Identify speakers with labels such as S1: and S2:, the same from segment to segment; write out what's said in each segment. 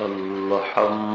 S1: الحمد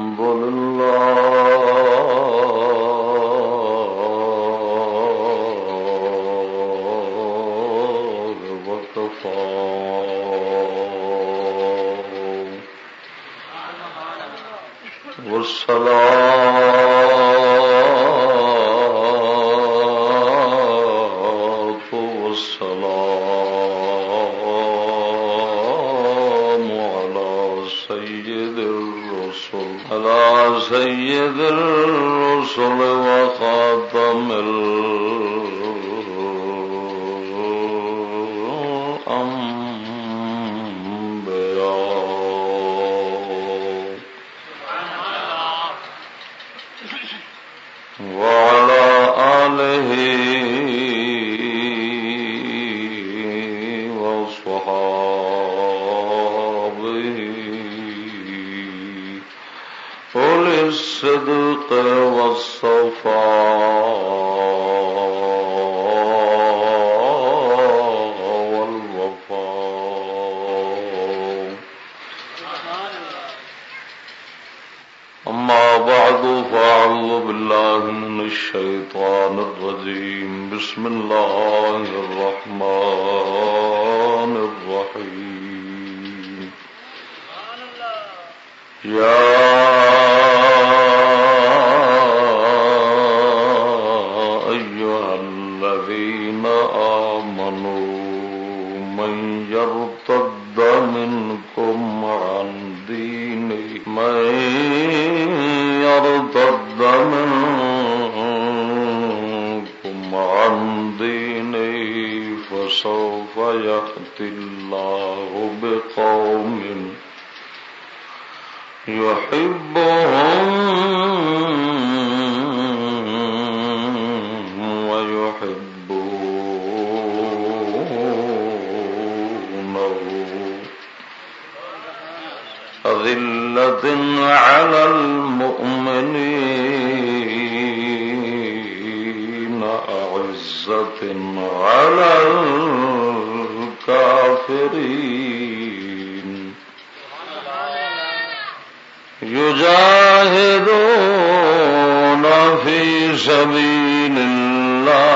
S1: سبيل الله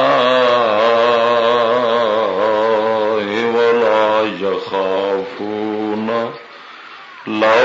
S1: ولا يخافون لو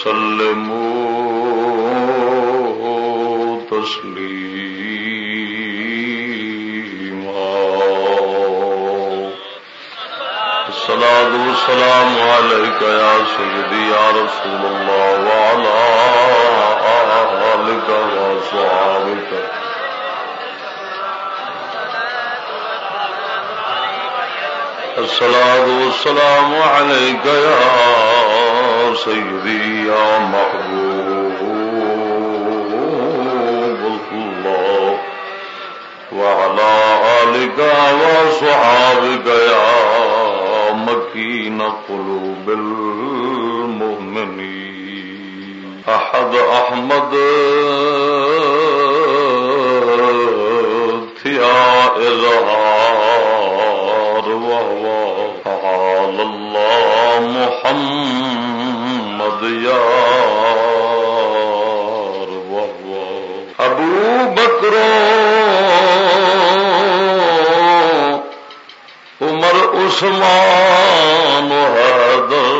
S1: وسلموا تسليما الصلاة والسلام عليك يا سيدي يا رسول الله وعلى آلك وصحابك. الصلاة والسلام عليك يا سيدي يا محبوب الله وعلى آلك وصحابك يا مكين قلوب المؤمنين أحد أحمد يا إظهار وهو تعالى الله محمد دیار ابو بکرو عمر عثمان حیدر۔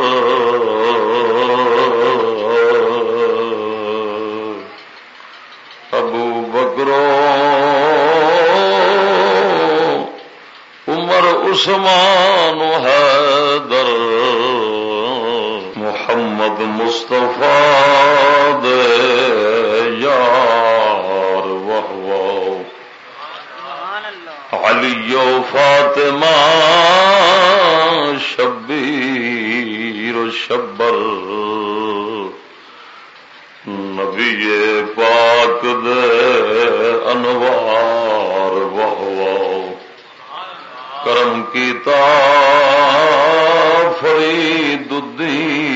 S1: ابو بکرو عمر عثمان حیدر۔ مصطفیٰ دے یار وحو علی و فاطمہ شبیر و شبر۔ نبی پاک دے انوار وحو کرم کیتا فرید الدین۔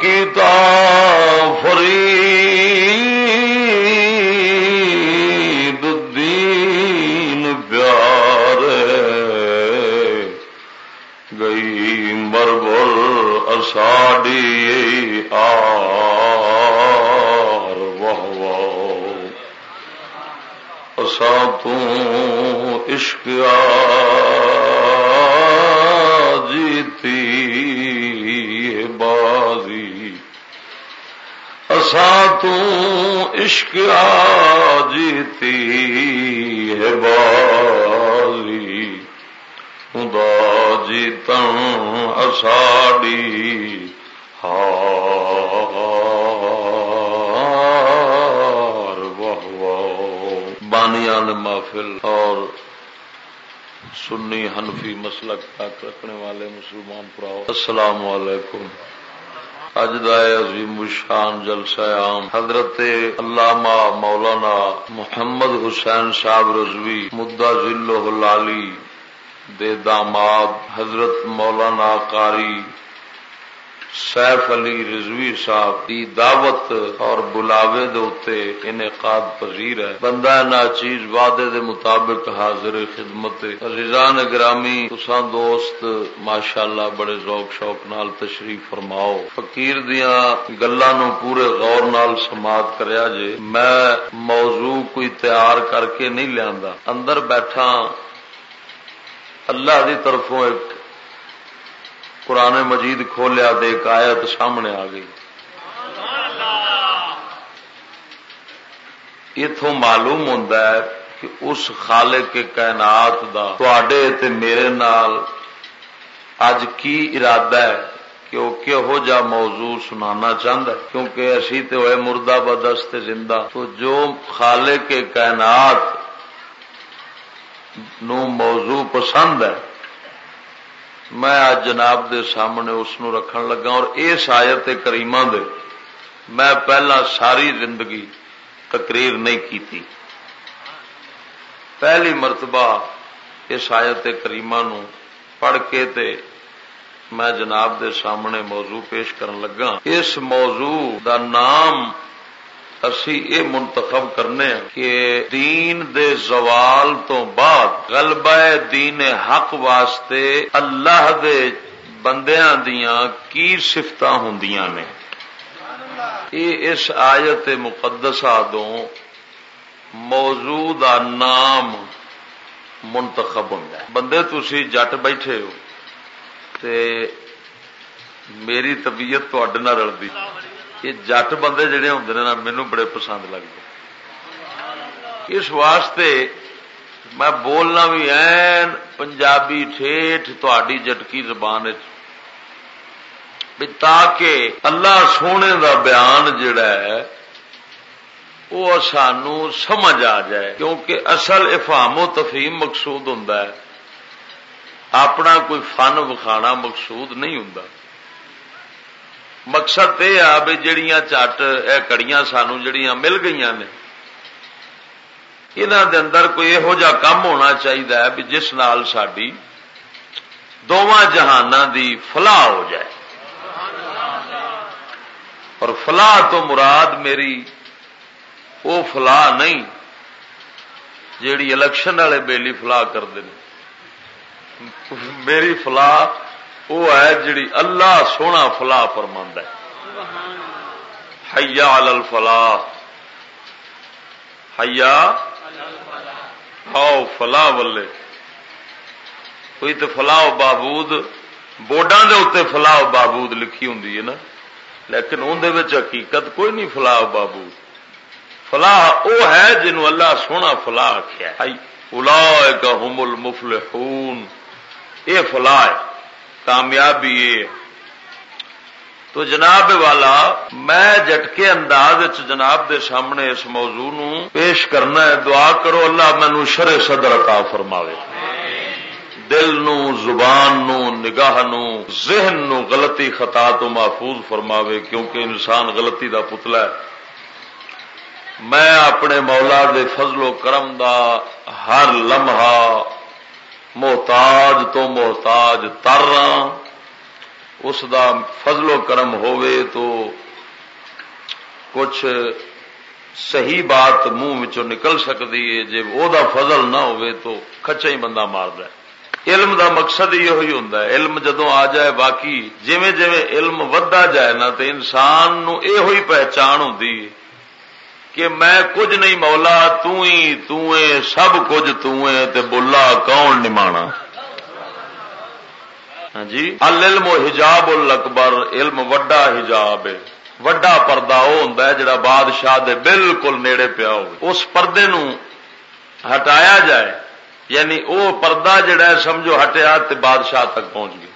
S1: کیتا فرید الدین گئی مربر اساڈی آر واہ واہ اسا عشق اسا عشق جیتی ہے بازی خدا جیتن اساڑی ہار واہ بانیان محفل اور سنی حنفی مسلک تک رکھنے والے مسلمان پراؤ۔ السلام علیکم۔ اج عظیم الشان جلسہ عام حضرت علامہ مولانا محمد حسین صاحب رضوی مدعا ذلہ لالی دے داماد حضرت مولانا قاری سیف علی رضوی صاحب کی دعوت اور بلاوے دے انعقاد پذیر ہے۔ بندہ نا چیز وعدے دے مطابق حاضر خدمت رضان گرامی تسان دوست، ماشاءاللہ بڑے ذوق شوق نال تشریف فرماؤ۔ فقیر دیاں گلاں نو پورے غور نال سماعت کریا جے۔ میں موضوع کوئی تیار کر کے نہیں لیا اندر بیٹھا اللہ دی طرفوں ایک قرآن مجید کھولیا دے ایک آیت سامنے آ گئی۔ اتوں معلوم ہوتا ہے کہ اس خالق کے کائنات دا تے میرے نال اج کی ارادہ ہے کہ وہ کہو جا موضوع سنانا چاہتا ہے، کیونکہ اسی تے ہوئے مردہ بدست زندہ۔ تو جو خالق کے کائنات نو موضوع پسند ہے میں آج جناب دے سامنے اس نو رکھن لگا اور اس آیت کریمہ دے میں پہلا ساری زندگی تقریر نہیں کی پہلی مرتبہ اس آیت کریمہ نو پڑھ کے تے میں جناب دے سامنے موضوع پیش کرن لگا۔ اس موضوع دا نام اسی یہ منتخب کرنے کہ دین دے زوال تو بعد غلبہ دین حق واسطے اللہ دے بندیاں دیاں کی سفت ہوں نے۔ یہ اس آیت مقدسہ دو موجود نام منتخب ہوں بندے تھی جٹ بیٹھے ہو تے میری طبیعت تو نہ یہ جٹ بندے جڑے ہوں نا مینو بڑے پسند لگتے اس واسطے میں بولنا بھی این پنجابی ٹھیٹ تھی جٹکی زبان تاکہ اللہ سونے دا بیان جڑا ہے وہ سانو سمجھ آ جائے۔ کیونکہ اصل افہام و تفہیم مقصود ہوں اپنا کوئی فن وکھانا مقصود نہیں ہوں مقصد یہ آ بھی جڑیاں چٹ یہ کڑیاں سانو جڑیاں مل گئی نے। انہوں دے اندر کوئی یہو جا کام ہونا چاہیے بھی جس نال ساری دونوں جہان دی فلاح ہو جائے। اور فلاح تو مراد میری وہ فلاح نہیں جیڑی الیکشن والے بیلی فلاح کرتے میری فلاح وہ ہے جڑی اللہ سونا فلاح فرماند ہے۔ حیا الفلاح۔ ہیا آؤ فلاح ولے کوئی تو فلاح بابود بورڈا دے اتنے فلاح بابود لکھی ہوں نا۔ لیکن اندر حقیقت کوئی نہیں فلاح بابود۔ فلاح وہ ہے جنہوں اللہ سونا فلاح آخیا الا ہم المفل یہ فلاح ہے۔ کامیابی یہ تو جناب والا، میں جٹکے انداز جناب دے سامنے اس موضوع نو پیش کرنا ہے۔ دعا کرو اللہ مینو شر صدر عطا فرماوے۔ دل نو، زبان نو، نگاہ نو، ذہن نو غلطی خطا تو محفوظ فرماوے، کیونکہ انسان غلطی دا پتلا ہے۔ میں اپنے مولا دے فضل و کرم دا ہر لمحہ محتاج تو محتاج تر رہا اس دا فضل و کرم ہوئے تو کچھ صحیح بات منہ نکل سکتی ہے۔ جی وہ فضل نہ ہوئے تو کچا ہی بندہ مار علم دا مقصد یہ ہوں علم جدو آ جائے باقی جویں جویں علم ودا جائے نا تو انسان نو اے ہوئی پہچان ہوں کہ میں کچھ نہیں مولا تھی سب کچھ تے بولا کون نمانا ہاں جی؟ العلم حجاب الاکبر، علم وڈا حجاب ہے۔ وڈا پردہ وہ ہوں جڑا بادشاہ دے بالکل نیڑے پیا ہو اس پردے نو ہٹایا جائے یعنی وہ پردہ جڑا ہے، سمجھو ہٹیا تے بادشاہ تک پہنچ گیا۔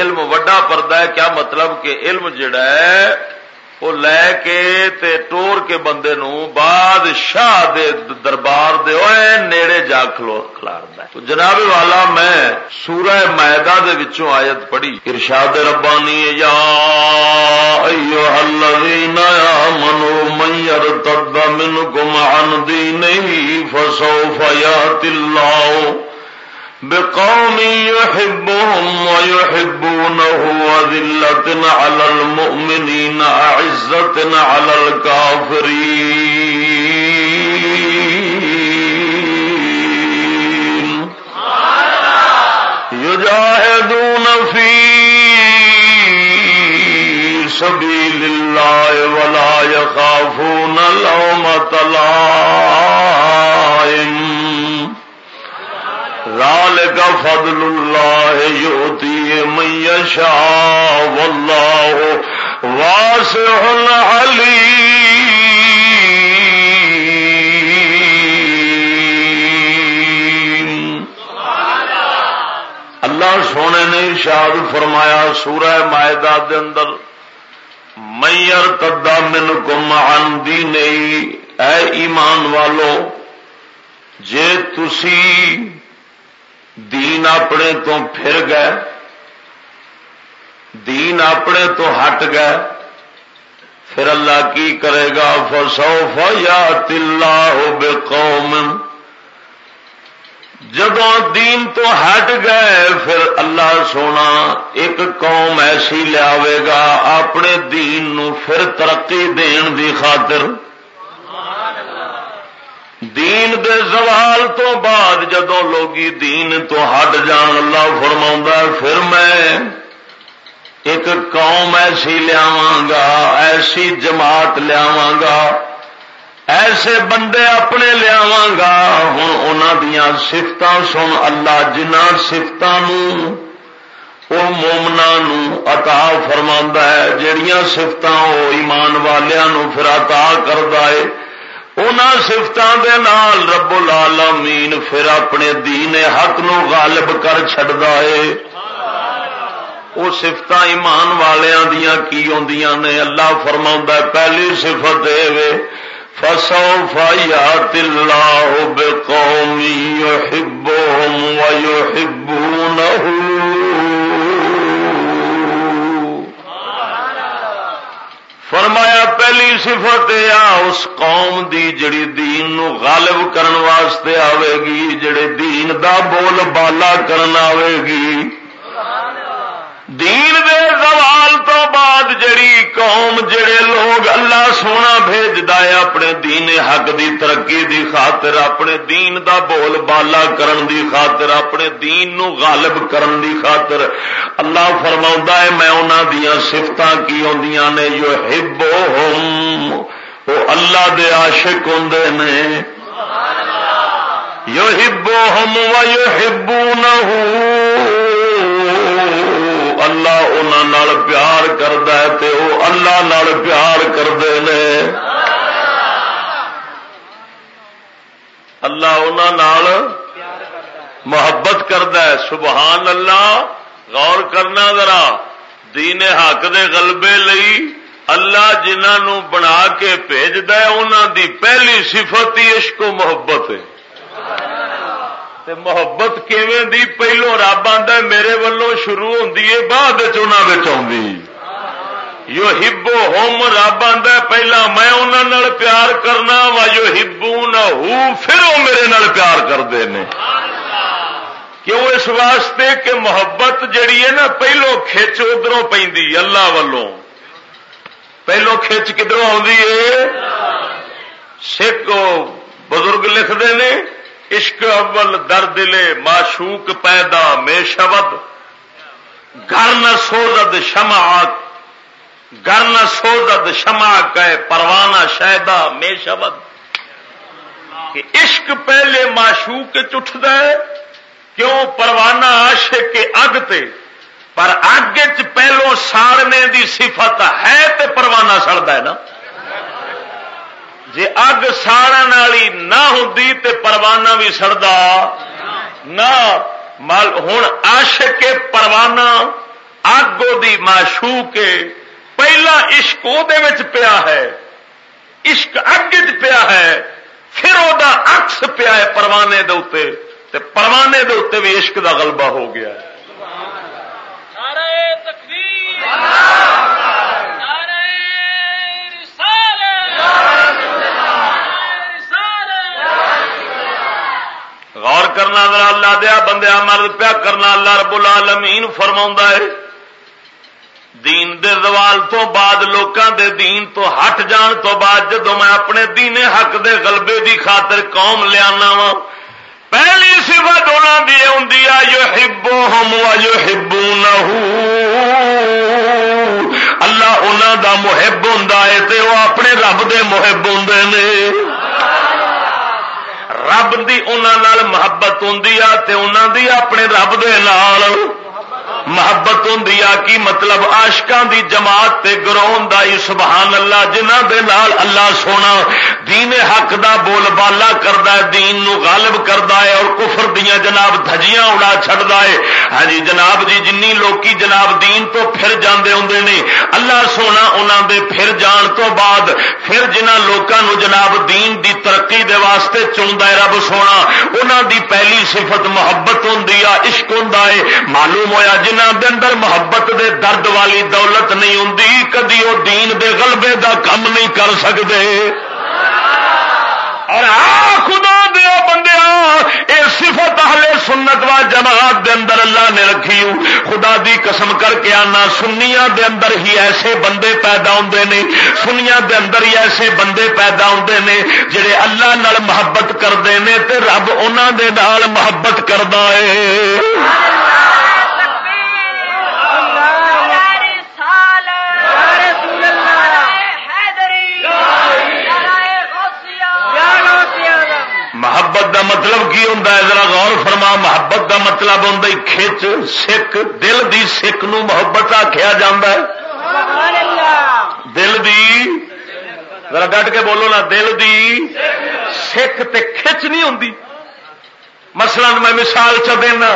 S1: علم وڈا پردہ ہے، کیا مطلب کہ علم جڑا ہے وہ لے کے تے ٹور کے بندے نو بادشاہ دے دربار دے اوے نیڑے جا کھلو کھلاردا تو جناب والا میں سورہ مائدہ دے وچوں آیت پڑھی ارشاد ربانی یا ایھا الذین آمنوا من یرتد منکم عن دینہ فسوف یاتی اللہ بقوم يحبهم ويحبونه وذلة على المؤمنين عزة على الكافرين. يجاهدون في سبيل الله ولا يخافون لومة لائم. ذالک فضل اللہ یوتی من یشاء واللہ واسع علیم اللہ سونے نے ارشاد فرمایا سورہ مائدہ دے اندر میئر تدا من کم عن دینی اے ایمان والو، جے تسی دین اپنے تو پھر گئے، دین اپنے تو ہٹ گئے، پھر اللہ کی کرے گا فسو فیا تلا ہو قوم جب دین تو ہٹ گئے، پھر اللہ سونا ایک قوم ایسی لیا گا، اپنے دین نو پھر ترقی دین دی خاطر۔ دین دے زوال تو بعد جدو لوگی دین تو ہٹ جان، اللہ فرما پھر میں ایک قوم ایسی لیا ایسی جماعت لیا گا ایسے بندے اپنے لیا گا ہوں ان سفت سن، اللہ جنہ سفت مومنا عطا فرما ہے۔ جہیا سفت وہ ایمان والوں پھر عطا کرتا ہے ان سفتوں کے نال رب العالمین پھر اپنے دین حق نو غالب کر چڑتا ہے وہ سفت ایمان والوں دیا کی آدیاں نے اللہ فرما پہلی سفت فسو فایا تلا بے قومی ہبو فرمایا پہلی صفت آ، اس قوم دی جڑی دین نو غالب کرن واسطے آئے گی، جڑے دین دا بول بالا کرن آئے گی۔ دین دے زوال تو بعد جڑی قوم جڑے لوگ اللہ سونا بھیج ہے اپنے دین حق دی ترقی دی خاطر، اپنے دین دا بول بالا کرن دی خاطر، اپنے دین نو غالب کرن دی خاطر۔ اللہ فرما ہے، میں انہوں دیا سفت کی آدی نے جو ہبو وہ اللہ دے عاشق ہوں نے۔ یو ہبو ہم و یو ہبو اللہ انہوں پیار کرد اللہ نال پیار کرتے ہیں اللہ انہوں محبت کرد سبحان اللہ غور کرنا ذرا۔ دین حق دے غلبے لئی اللہ جنہوں بنا کے بھیجد انہوں دی پہلی صفت ہی عشق و محبت ہے۔ تے محبت کیویں دی؟ پہلو رب آدھا میرے ولوں شروع ہوتی ہے، بعد آدھی یو ہبو ہوم رب آدھا پہلا میں انہوں پیار کرنا وا جو ہبو نہ پھر وہ میرے نال پیار کرتے ہیں کیوں اس واسطے کہ محبت جڑی ہے نا پہلو کھچ ادھر پہ اللہ والوں پہلو کھچ کدھر سکھ بزرگ لکھتے ہیں عشق اول در دلے معشوق پیدا میں شبد گھر نہ سوزد شما گھر نہ سوزد شما کہ پروانہ شہدا میں شبد۔ کہ عشق پہلے معشوق چٹھد ہے کیوں پروانہ عاشق کے اگ تے؟ پر اگ چ پہلو ساڑنے دی صفت ہے تے پروانہ سڑتا ہے نا؟ جی اگ ساڑن والی نہ ہوں تے پروانہ بھی سڑتا نہ ہوں آش کے پروانہ اگ دی ماشو کے پہلا عشق وہ پیا ہے۔ عشق اگ پیا ہے پھر وہ اکس پیا ہے پروانے دے پروانے دے بھی عشق دا غلبہ ہو گیا۔ ہے غور کرنا ذرا اللہ دیا بندیا مرد پیا کرنا اللہ رب العالمین فرما ہے۔ دین دے زوال تو بعد لوکاں دے دین تو ہٹ جان تو بعد جدو میں اپنے دین حق دے غلبے دی خاطر قوم لیا وا۔ پہلی سفت انہوں کی ہوں جو ہبو ہم جو ہبو نہ اللہ انہوں دا محب ہوں وہ اپنے رب دے محب ہوں نے۔ رب دی انہوں محبت ہوں انہوں دی اپنے رب دے نال محبت ہوں کی مطلب آشکا دی جماعت تے گروہ دا سبحان اللہ جنہ دے نال اللہ سونا دین حق دا بول بالا کردا ہے، دین نو غالب کردا ہے اور کفر دیاں جناب دھجیاں اڑا چھڑدا ہے۔ ہاں جی جناب جی جنی لوکی جناب دین تو پھر جاندے ہوندے نے۔ اللہ سونا انہاں دے پھر جان تو بعد، پھر جنہ لوکاں نو جناب دین دی ترقی دے واسطے چندا ہے رب سونا، انہاں دی پہلی صفت محبت ہوندی ہے عشق ہوندا ہے۔ معلوم ہویا جن دے اندر محبت دے درد والی دولت نہیں ہوں کدی وہ دین دے غلبے دا کم نہیں کر سکتے اور آ خدا دیا بندے اے صفت اہل سنت و جماعت دے اندر اللہ نے رکھی۔ خدا دی قسم کر کے آنا سنیا دے اندر ہی ایسے بندے پیدا ہوندے نے سنیا دے اندر ہی ایسے بندے پیدا ہوندے نے جڑے اللہ نال محبت کرتے ہیں تے رب انہوں دے نال محبت کردا ہے۔ محبت دا مطلب کی ہوں ذرا غور فرما محبت دا مطلب ہوں کھچ سکھ دل دی سکھ نو محبت آخیا جا دل دی ذرا ڈٹ کے بولو نا دل دی سکھ تے کھچ نہیں ہوں مثلا میں مثال چ دینا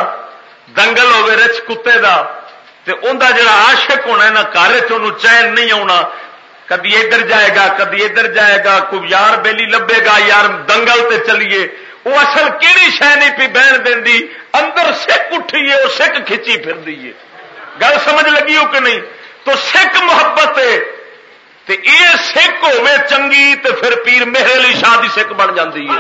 S1: دنگل ہوے رچ کتے دا تے جڑا عاشق ہونا ہے نا گھر چین نہیں آنا کدی ادھر جائے گا کدی ادھر جائے گا، کوئی یار بیلی لبے گا، یار دنگل تے چلیے۔ وہ اصل کہڑی شہ نہیں پی بہن دینی؟ اندر سکھ اٹھی ہے وہ سکھ کھچی پھر دیے گل سمجھ لگی ہو کہ نہیں؟ تو سکھ محبت ہے۔ تے یہ سکھ ہوے چنگی تے پھر پیر میرے لی شادی سکھ بن جاتی ہے۔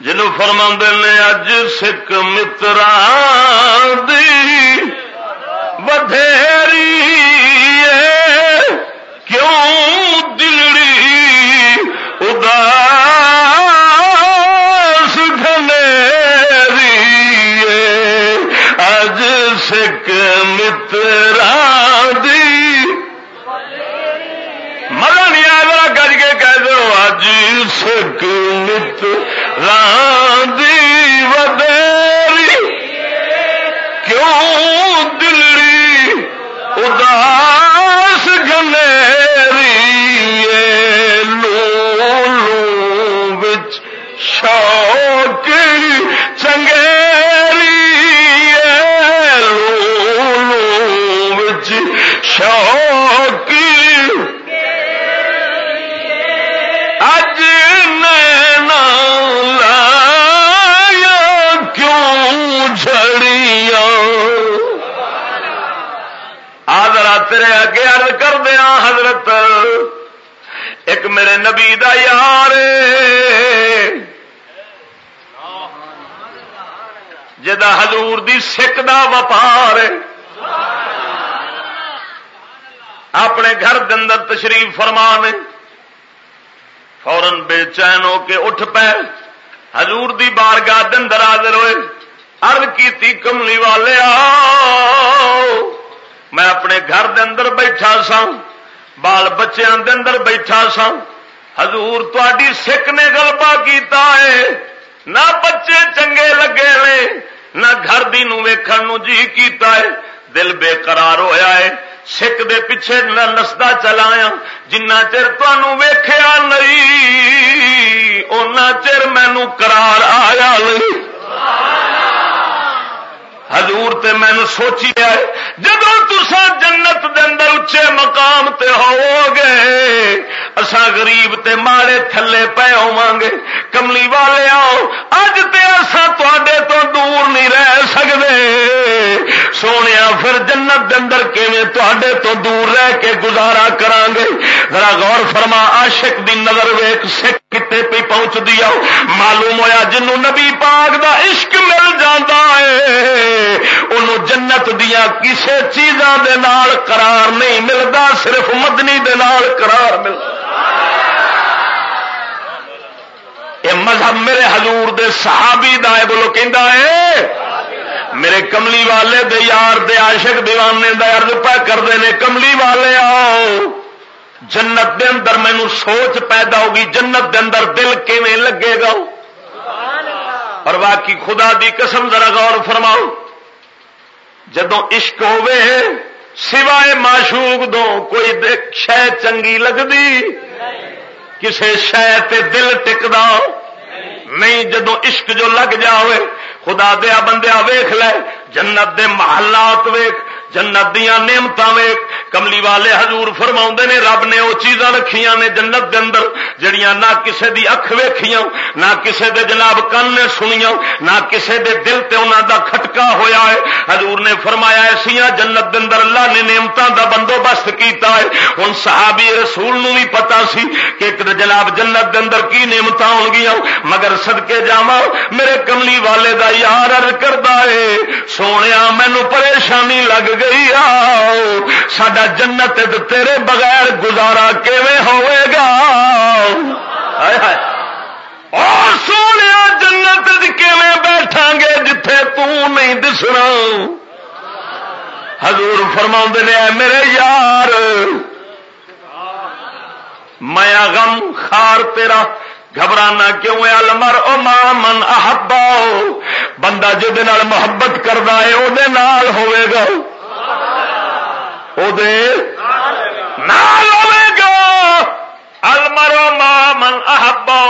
S1: جنو فرما نے اج سکھ مترا دی بدھیری کیوں دلڑی اداس گھنیری اج سکھ مترا دی۔ مگر اج سک مت راندی ودیری کیوں دلی اداس چنگے تیرے اگے ارد کر دیا حضرت، ایک میرے نبی دا یار جدا حضور دی سکھ دا وپار اپنے گھر دندر تشریف فرمان فورن بے چین ہو کے اٹھ پے۔ حضور دی بارگاہ دندر حاضر ہوئے۔ ارد کی کملی والے آؤ۔ میں اپنے گھر دے اندر بیٹھا سا بال بچوں دے اندر بیٹھا سا حضور تاری سکھ نے گلبا کیتا ہے۔ نہ بچے چنگے لگے نے، نہ گھر دی نو نو جی کیتا ہے۔ دل بے قرار ہویا ہے۔ سکھ دے پیچھے نہ نستا چلایا جنہ چر تنوع ویخیا نہیں ان چر مینو کرار آیا نہیں۔ حضور تے میں نے سوچی ہے جدو تسا جنت دے اندر اچے مقام تے ہو گے اسا غریب تے ماڑے تھلے پے ہوا گے کملی والے آؤ، اج تے اسا تے تو دور نہیں رہ سکتے سونے پھر جنت دے اندر کیویں تو دور رہ کے گزارا کران گے ذرا غور فرما، عاشق دی نظر ویک سکھ کتے پہ پہنچ دیا معلوم ہویا جنوں نبی پاک دا عشق مل جاتا ہے، انہوں جنت دیا کسی چیزاں دے نال قرار نہیں ملتا صرف مدنی دے نال قرار ملتا یہ مذہب میرے حضور دے صحابی دا ہے، بولو کہ میرے کملی والے دے یار دے عاشق دیوانے دا ارد پہ کرتے ہیں کملی والے آؤ۔ جنت دے اندر مینو سوچ پیدا ہوگی، جنت دے اندر دل کیویں لگے گا؟ اور باقی خدا دی قسم ذرا غور فرماؤ۔ جدو عشق ہوے سوائے معشوق دو کوئی شہ چنگی لگتی کسی شہ دل ٹکدا نہیں جدو عشق جو لگ جائے خدا دیا بندیا ویخ لے، جنت دے محلات ویخ جنت دیا نعمت کملی والے حضور فرما نے، رب نے وہ چیزاں رکھیا نے جنت دے اندر، جڑیاں نہ کسے دی اکھ ویکھیاں، نہ کسے دے جناب کن نے سنیا نہ کسے دے دل تے انہاں دا کھٹکا ہویا ہے۔ حضور نے فرمایا ایسا جنت دے اندر اللہ نے نعمتاں دا بندوبست کیتا ہے۔ ہن صحابی رسول نو بھی پتا سی کہ ایک جناب جنت دے اندر کی نعمت ہون گیا مگر صدکے جاواں میرے کملی والے دا یار ارد کردا ہے سونے مینو پریشانی لگ گئی سڈا جنت تیرے بغیر گزارا ہوئے گا؟ اور سونے، جنت بیٹھا گے جتھے نہیں دسنا؟ حضور فرما نے میرے یار، میں غم خار تیرا گھبرانا کیوں ہے؟ المر او من احبا، بندہ جہد محبت کرتا ہے وہ ہوئے گا۔ ہوئے من احبا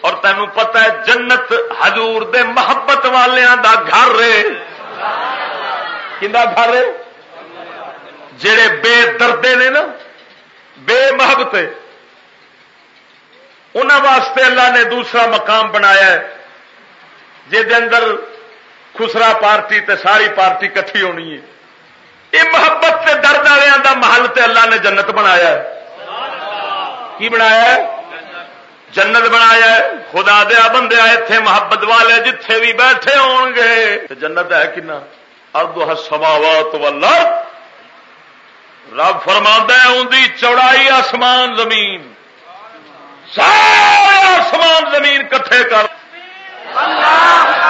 S1: اور تینوں پتہ ہے جنت حضور دے محبت والوں دا گھر رے گھر جڑے بے دردے نے نا، بے محبت انہوں واسطے اللہ نے دوسرا مقام بنایا ہے۔ اندر خسرا پارٹی تے ساری پارٹی کٹھی ہونی ہے۔ یہ محبت تے درد والوں کا محل تے اللہ نے جنت بنایا ہے۔ کی بنایا ہے؟ جنت بنایا ہے۔ خدا دیا بندے اتے محبت والے جتھے بھی بیٹھے ہون گے۔ جنت ہے کنا؟ ارد سماوات والا رب فرما ہے ان چوڑائی آسمان زمین۔ سارے آسمان زمین کٹھے کر۔ اللہ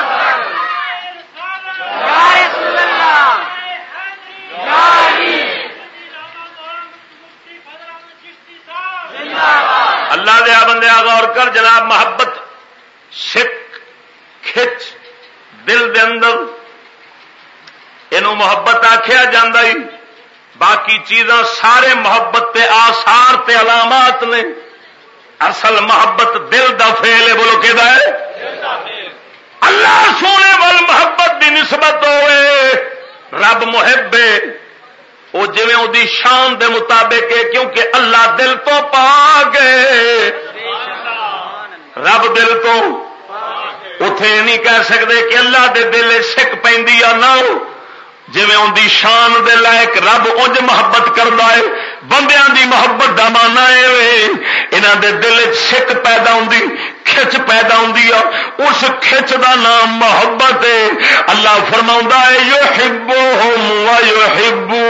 S1: اللہ دیا بندیا غور کر، جناب، محبت سکھ کھچ، دل دے اندر یہ محبت آخیا جا باقی چیزاں سارے محبت تے آسار تے علامات نے۔ اصل محبت دل دا فیل ہے، بولو کہ اللہ سونے وال محبت دی نسبت ہوئے۔ رب محب وہ جی شان دے مطابق ہے، کیونکہ اللہ دل تو پا گئے رب دل تو اتے نہیں کہہ سکتے کہ اللہ دے دل سکھ پہ نہ جی ان دی شان دے لائق رب انج محبت کرتا ہے بندیاں دی محبت کا مانا یہاں دے دل سکھ پیدا ہوں کھچ پیدا ہوں اس کھچ دا نام محبت ہے اللہ فرما ہے یو ہبو ہوں یو ہبو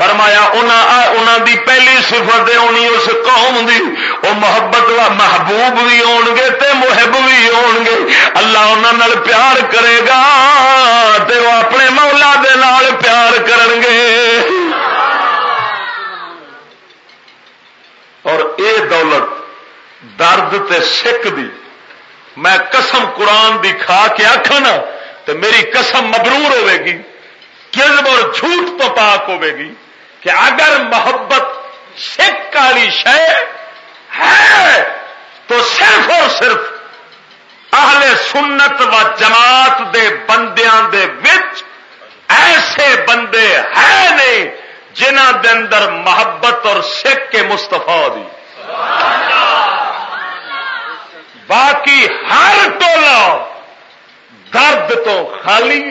S1: فرمایا انہوں دی پہلی سفت ہونی اس قوم دی۔ وہ محبت و محبوب بھی ہون گے تے محب بھی ہون گے اللہ انہوں پیار کرے گا تے وہ اپنے مولا دے نال پیار کرن گے اور اے دولت درد تے سکھ دی۔ میں قسم قرآن دی کھا کے آخا نا تو میری قسم مبرور ہوے گی۔ کلم اور جھوٹ تو پاک ہوے گی۔ کہ اگر محبت سکھ والی شے ہے تو صرف اور صرف اہل سنت و جماعت دے بندیاں دے وچ ایسے بندے ہے نہیں جنہ دے اندر محبت اور سکھ کے مستفا دی۔ باقی ہر ٹولہ درد تو خالی،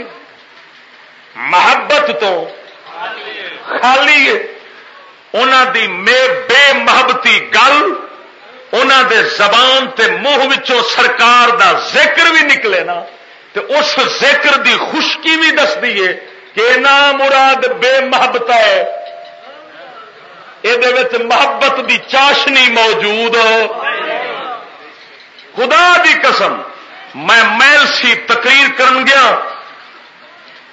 S1: محبت تو خالی دی بے محبتی گل ان دے زبان تے منہ سرکار دا ذکر بھی نکلے نا۔ تو اس ذکر دی خشکی بھی دس دیے کہ نہ مراد بے محبت ہے۔ یہ محبت دی چاشنی موجود۔ خدا دی قسم، میں میل سی تقریر کرن گیا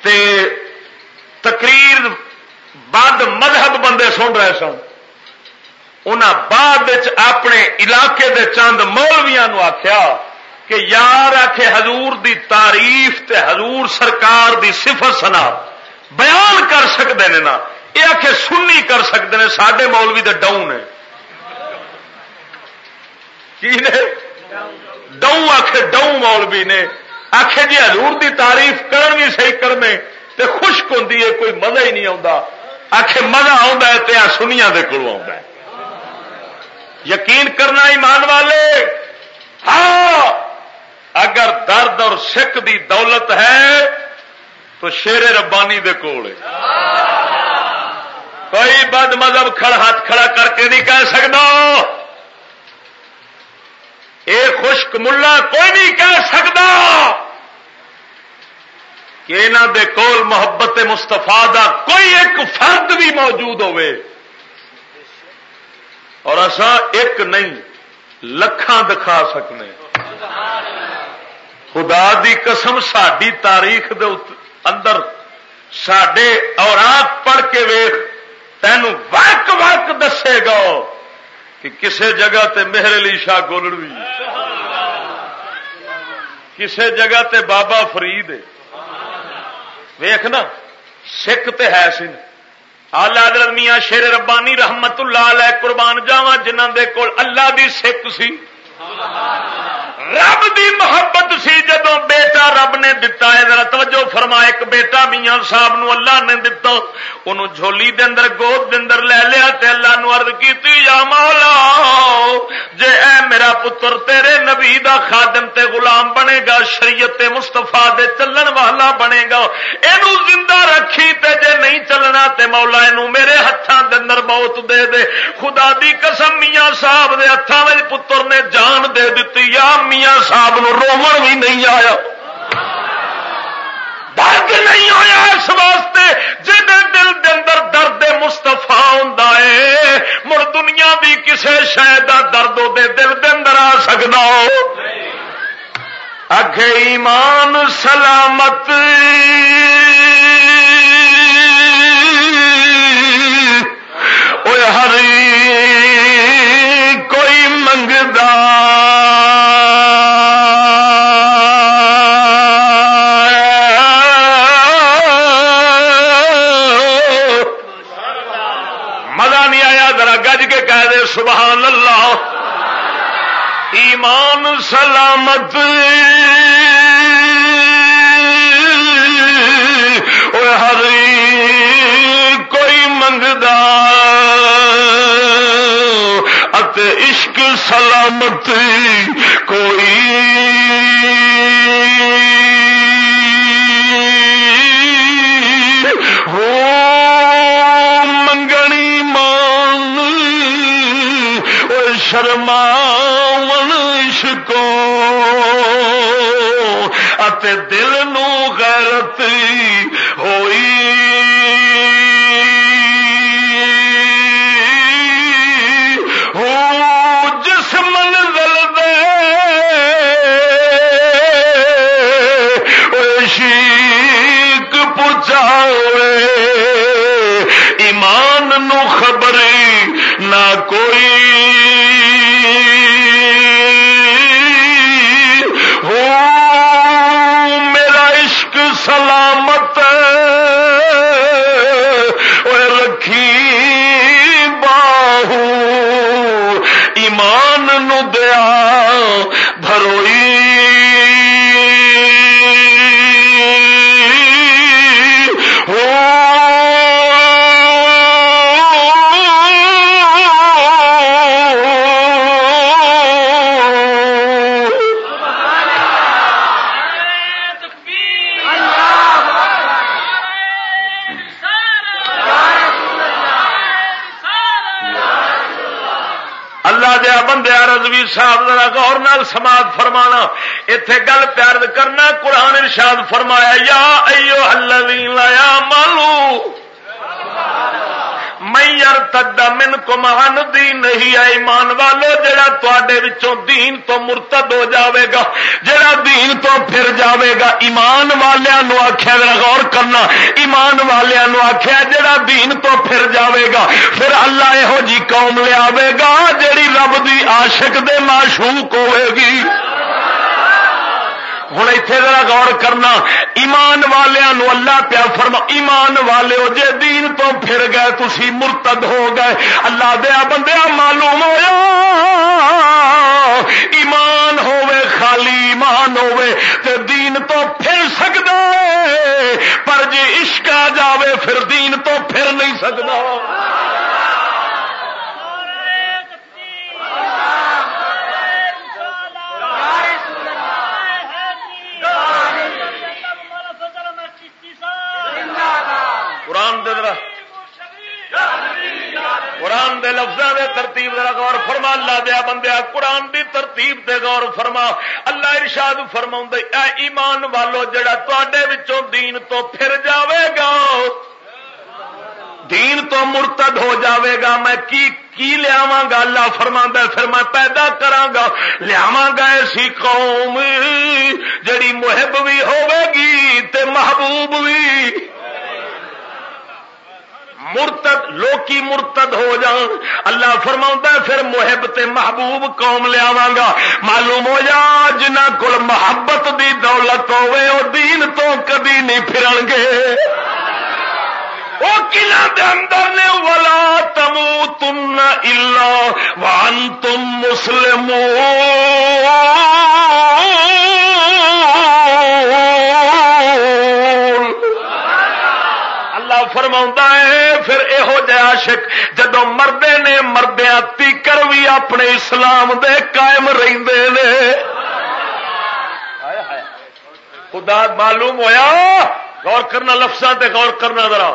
S1: تے تقریر بعد مذہب بندے سن رہے سن۔ ان بعد اپنے علاقے دے چند مولویا آخیا کہ یار آخ حضور دی تعریف تے حضور سرکار دی صفت سنا۔ بیان کر سکتے ہیں نا۔ یہ آخ سنی کر سکتے ہیں سڈے مولوی دے ڈاؤن نے۔ کی نے؟ ڈاؤں آخ ڈاؤں مولوی نے۔ آخ جی حضور دی تعریف کرن بھی صحیح کرنے۔ تے خشک ہوں کوئی مزہ ہی نہیں آتا آخ مزہ آ سنیا یقین کرنا ایمان والے ہاں اگر درد اور سکھ دی دولت ہے تو شیر ربانی دے کول کوئی بد مذہب کھڑ ہاتھ کھڑا کر کے نہیں کہہ سکتا اے خشک ملا، کوئی نہیں کہہ سکتا کہ انہوں دے کول محبت مستفا دا کوئی ایک فرد بھی موجود ہوئے۔ اور ایسا ایک نہیں لکھان دکھا سکنے۔ خدا دی قسم ساری تاریخ دے اندر سڈے اور آپ پڑھ کے ویخ تین وق وق دسے گا کہ کسے جگہ تے مہر علی شاہ گولڑوی، کسے جگہ تے بابا فرید ہے۔ ویخنا سکھ تے ہے سن۔ آلہ حضرت میاں شیر ربانی رحمت اللہ علیہ قربان جاوا جنہ دے کول اللہ دی سکھ سی۔ رب دی محبت سی جدو بیٹا رب نے دتا ہے، ذرا توجہ فرما ایک بیٹا میاں صاحب نو اللہ نے دتا انہوں جھولی دے اندر، گود دے اندر لے لیا تے اللہ نو عرض کیتی، یا مولا، جے اے میرا پتر تیرے نبی دا خادم تے غلام بنے گا، شریعت مصطفی دے چلن والا بنے گا، اینو زندہ رکھی تے جے نہیں چلنا تے مولا اینو میرے ہتھاں دے اندر موت دے دے۔ خدا دی قسم میاں صاحب دے ہتھاں وچ پتر نے جان دے دتی، یا میاں میاں صاحب نو رومن بھی نہیں آیا۔ درد نہیں ہویا اس واسطے جہد دل دے اندر درد مستفا ہوں مر دنیا بھی کسے شاید کا درد دے دل دے اندر آ سکتا ہو۔ اگے ایمان سلامت۔ ہری کوئی منگدار سلامت۔ ہر کوئی منگدا۔ عشق سلامتی۔ دل نو غیرت صاحب ذرا غور نال سماعت فرمانا۔ اتے گل پیار کرنا قرآن ارشاد فرمایا، یا ایو الذین یا مالو میئر تدا من کمان دین نہیں ہے ایمان والو، جڑا تے دین تو مرتد ہو جاوے گا، جڑا دین تو پھر جاوے گا۔ ایمان والوں آخیا غور کرنا۔ ایمان والوں آخیا جڑا دین تو پھر جاوے گا۔ پھر اللہ یہو جی قوم لیا گا جیڑی رب دی عاشق دے معشوق ہوے گی۔ ہوں اتنے ذرا غور کرنا، ایمان والوں اللہ پیا فرما، ایمان والے جے دین تو پھر گئے تھی مرتد ہو گئے۔ اللہ دیا بندیا معلوم ہوا ایمان ہوے خالی ایمان ہوے تے دین تو پھر سکتا پر جی عشق آ جاوے، پھر دین تو پھر نہیں سکتا قرآن دے ذرا۔ قرآن دے لفظوں دے ترتیب ذرا غور فرما، اللہ دیا بندیا قرآن دی ترتیب دے غور فرما۔ اللہ ارشاد فرما اے ایمان والو، جڑا تے دین تو پھر جاوے گا۔ دین تو مرتد ہو جاوے گا۔ میں کی کی لیا گا؟ اللہ فرما پھر میں پیدا گا۔ لیا گا ایسی قوم جڑی محب بھی ہوے گی تے محبوب بھی۔ مرتد، لوکی مرتد ہو جان اللہ فرما پھر محب تے محبوب قوم لیا گا۔ معلوم ہو جا جنہ کو محبت دی دولت ہوے وہ دین تو کبھی نہیں پھرن گے۔ وہ قلعہ دے اندر نے، ولا تمو تم الا وان تم مسلم فرما ہے، پھر یہو عاشق جدو مردے نے مردیا تیکر بھی اپنے اسلام دے قائم رہتے خدا معلوم ہویا؟ غور کرنا لفظوں تے غور کرنا ذرا۔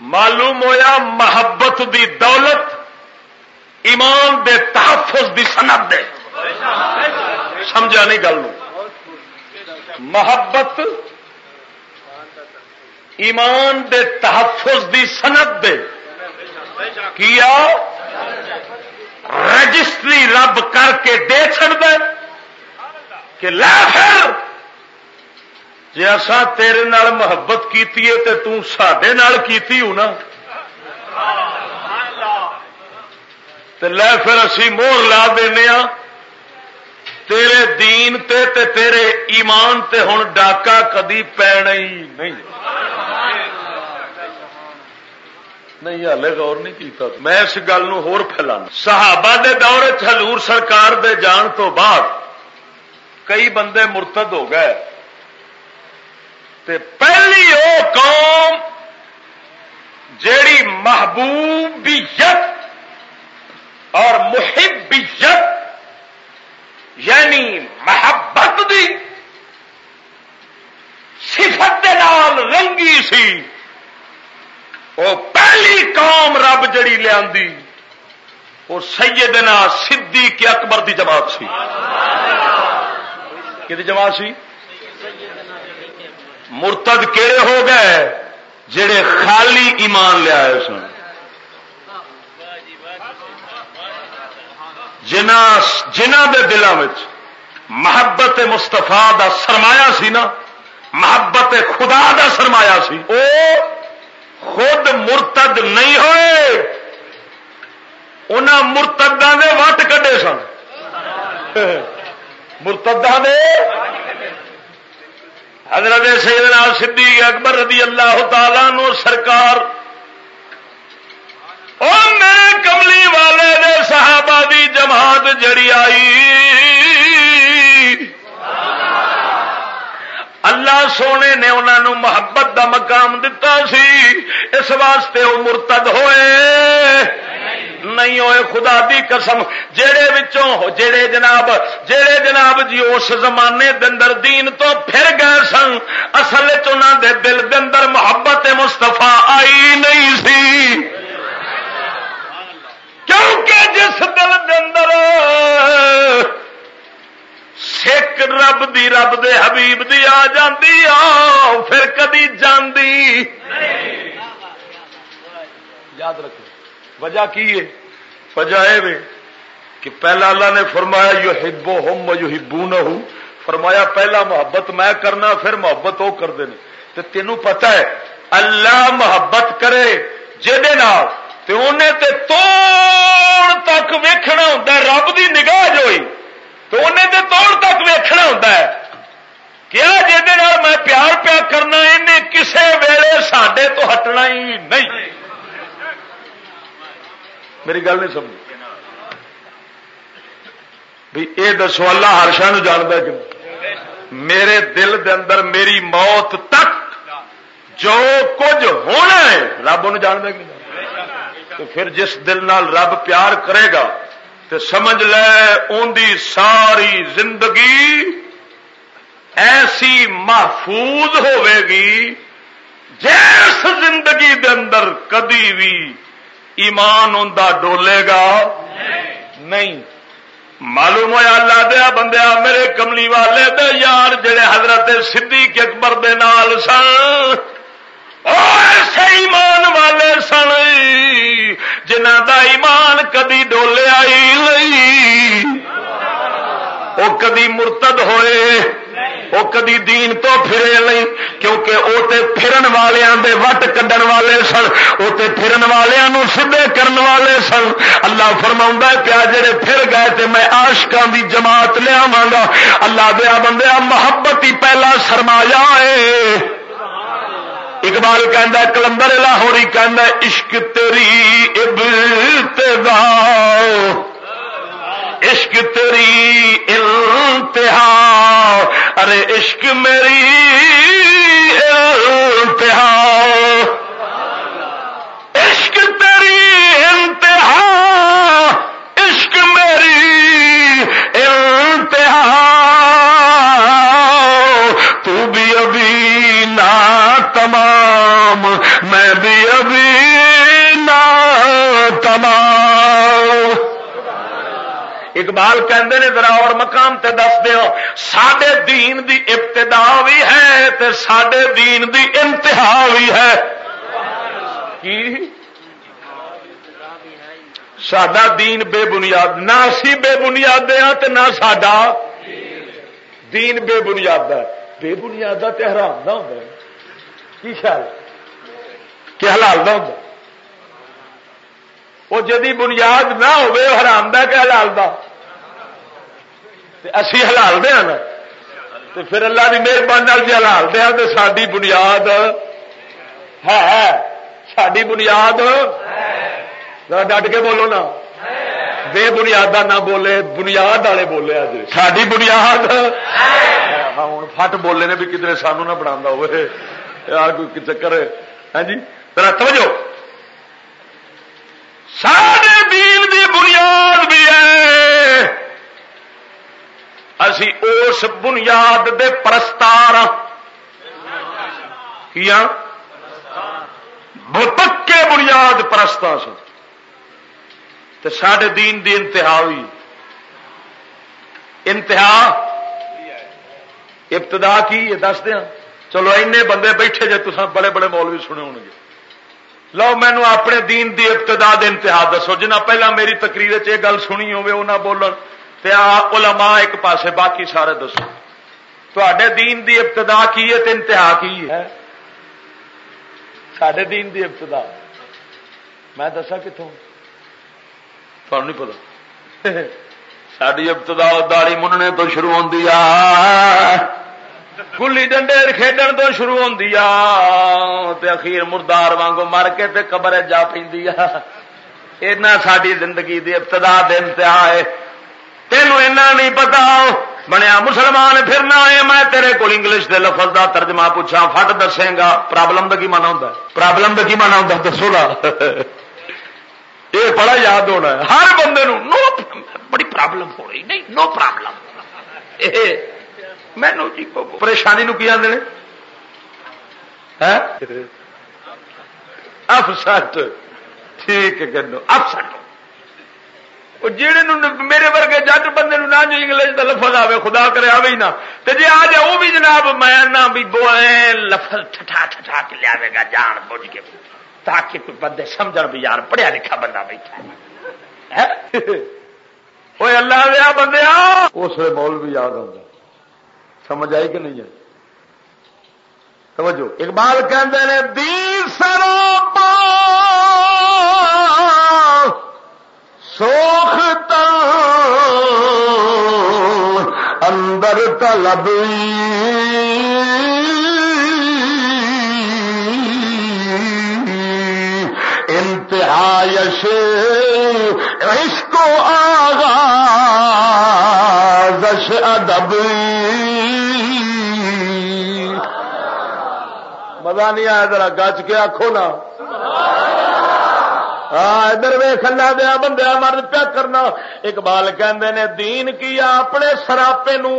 S1: معلوم ہویا محبت دی دولت ایمان دے تحفظ دی سنت دے۔ سمجھا نہیں گل محبت ایمان دے تحفظ دی سنت دے۔ کیا رجسٹری رب کر کے دے چڑ دے کہ لاہر جی اصا تیرے نال محبت کیتی ہے تے سڈے نال کیتی ہو نا۔ تے لے پھر اسی مور لا دینا تیرے دین تے تے تیرے ایمان تے ہوں ڈاکا کدی پینا ہی نہیں۔ نہیں ہلے غور نہیں کیتا میں اس گل پھیلانا۔ صحابہ دے دور حضور سرکار دے جان تو بعد کئی بندے مرتد ہو گئے۔ تے پہلی وہ قوم جیڑی محبوبیت اور محبیت یعنی محبت دی صفت نال رنگی سی۔ وہ پہلی قوم رب جڑی لیا وہ سیدنا صدیق اکبر دی جماعت سی۔ کہ جماعت سی؟ مرتد کہڑے ہو گئے جڑے خالی ایمان لیا سن۔ جنہ دے دلوں محبت مستفا دا سرمایہ سی نا محبت خدا دا سرمایہ سی۔ او خود مرتد نہیں ہوئے ان مرتدہ نے وٹ کڈے سن؟ مرتدہ نے حضرت سیدنا صدیق اکبر رضی اللہ تعالی نو سرکار، او میرے کملی والے نے صحابہ دی جماعت جڑی آئی۔ اللہ سونے نے انہوں محبت دا مقام دتا سی، اس واسطے وہ مرتد ہوئے۔ نہیں ہوئے، خدا دی قسم۔ جہے جڑے جناب جڑے جناب جی اس زمانے دندر دین تو پھر گئے سن، اصل دے دل دندر محبت مستفا آئی نہیں سی۔ کیونکہ جس دل دندر سکھ رب دی رب دے حبیب دی آ جاندی آ، پھر کدی جاندی؟ یاد رکھو، وجہ کی ہے؟ وجہ ہے کہ پہلا اللہ نے فرمایا یو ہبو ہوم یو ہبو نہ فرمایا، پہلا محبت میں کرنا، پھر محبت وہ کرتے ہیں تو تینوں پتا ہے، اللہ محبت کرے جہد انہیں تے توڑ تک ویکھنا ہوں رب دی نگاہ جو ہوئی۔ تو انہیں تو توڑ تک ویکنا ہوتا ہے۔ کیا جہد میں پیار پیا کرنا انہیں کسے ویلے سڈے تو ہٹنا ہی نہیں۔ میری گل نہیں سمجھ۔ بھی یہ دسو، اللہ ہرشا جانتا کہ میرے دل دے اندر میری موت تک جو کچھ ہونا ہے، رب ان جانتا کہ تو پھر جس دل نال رب پیار کرے گا تو سمجھ لے ان دی ساری زندگی ایسی محفوظ ہوے گی جس زندگی دے اندر کدی بھی ایمان ان ڈولے گا نہیں۔ معلوم ہوا اللہ دیا بندیا میرے کملی والے دے یار جڑے حضرت صدیق اکبر دے نال سن۔ ایسے ایمان والے سن جنہ دا ایمان کدی ڈولیا ہی وہ کدی مرتد ہوئے وہ کدی دین تو پھرے نہیں کیونکہ وہ تے پھرن والوں دے وٹ کڈن والے سن وہ تے پھرن والوں سدھے کرن والے سن اللہ فرما پیا جڑے پھر گئے تے میں آشکان دی جماعت لیا گا اللہ دیا بندیا محبت ہی پہلا سرمایا ہے اقبال کہہ کلندر لاہوری کہ عشق تیری ابتدا عشق تیری انتہا۔ ارے، عشق میری انتہا۔ اقبال کہندے نے، ذرا اور مقام تے دس دیو۔ ساڈے دین دی ابتدا بھی ہے تے ساڈے دین دی انتہا بھی ہے۔ کی؟ سڈا دین بے بنیاد، نہ اسی بے بنیاد ہاں تے نہ ساڈا دین بے بنیاد ہے۔ بے بنیاد تے حرام نہ ہوتا کی خیال؟ کہ حلال نہ ہوتا وہ جدی بنیاد نہ ہوے حرام دا کہ حلال دا؟ اسی حلال دیا نا؟ تو پھر اللہ کی مہربانی جی حلال دیا تو ساری بنیاد ہے ساری بنیاد؟ ڈٹ کے بولو نا۔ بے بنیاد نہ بولے، بنیاد والے بولے اج ساری بنیاد؟ ہاں، ہوں فٹ بولے نے بھی کدھر سانو نہ بنا ہوئے۔ یار، کوئی چکر ہے؟ ہاں جی توجہ۔ سارے دین دی بنیاد بھی ہے۔ اسی اس بنیاد دے پرستار کیا پکے بنیاد پرستا تو سڈے دین دی انتہا ہوئی۔ انتہا؟ ابتدا کی یہ دس دیا۔ چلو این بندے بیٹھے جی تصا بڑے بڑے مولوی سنے ہو گے۔ لو مینو اپنے دین دی ابتدا دے انتہا دسو۔ جنا پہلا میری تقریر یہ گل سنی ہونا بولن علماء ایک پاسے باقی سارے دسو۔ تے دین دی ابتدا کی ہے انتہا کی ہے؟ سڈے دین دی ابتدا۔ میں دسا کتوں نہیں پتا۔ ساری ابتدا داڑی مننے تو شروع ہوتی گلی ڈنڈے کھیڈن تو شروع ہوتی اخیر مردار وانگو مر کے تے قبر جا پی ساری زندگی دی ابتدا دن انتہا ہے۔ تینوں ایسا نہیں پتا۔ بنیا مسلمان پھرنا ہے میں تیرے کو انگلش دے لفظ دا ترجمہ پوچھا فٹ دسے گا پرابلم کا کی مانا ہوں پرابلم کا کی مانا ہوں دسو گا یہ بڑا یاد ہونا ہے۔ ہر بندے نو نو بڑی پرابلم ہو رہی۔ نہیں، نو پرابلم۔ مینو جی پریشانی نو کی آدھے ہاں؟ افسٹ۔ ٹھیک ہے افسٹ۔ جہے میرے ورگے جٹ بندے نہ جو انگلش کا لفظ آئے خدا کرے آئے ہی نہ۔ جی آ جائے وہ بھی جناب میں نہ بھی بولے لفظ ٹھٹا ٹھٹا کے لیا گا، جان بوجھ کے۔ تاکہ کوئی بندے سمجھ بھی یار، پڑھیا لکھا بندہ بیٹھا وہ اللہ دیا بندے اس لیے مول بھی یاد آتا سمجھ آئی کہ نہیں ہے سمجھو اقبال کہتے ہیں دی سرو پاؤ سوخ اندر طلب انتہائش عشق و آغازش ادب۔ مزہ نہیں آیا ذرا گج کے آخو نا۔ ہاں، ادھر وے کھلا دیا بندہ مرد پیا کرنا۔ اقبال کہندے نے، دین کیا اپنے سراپے نو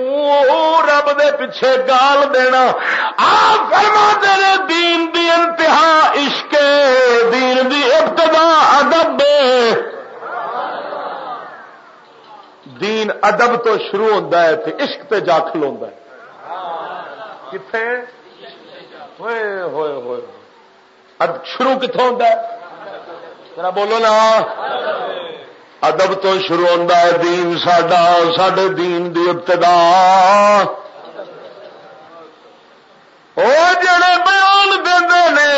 S1: رب دے پیچھے گال دینا۔ آپ فرما نے، دین دی انتہا عشق، دین دی ابتدا ادب۔ دین ادب تو شروع ہوتا ہے، تے عشق تے جا کھلوا کتنے ہوئے ہوئے ہوئے۔ شروع کتوں ہوتا ہے؟ ذرا بولو نا۔ ادب تو شروع ہوتا ہے دین ساڈا سڈے دین دی ابتدا۔ وہ جڑے بیان دے نے،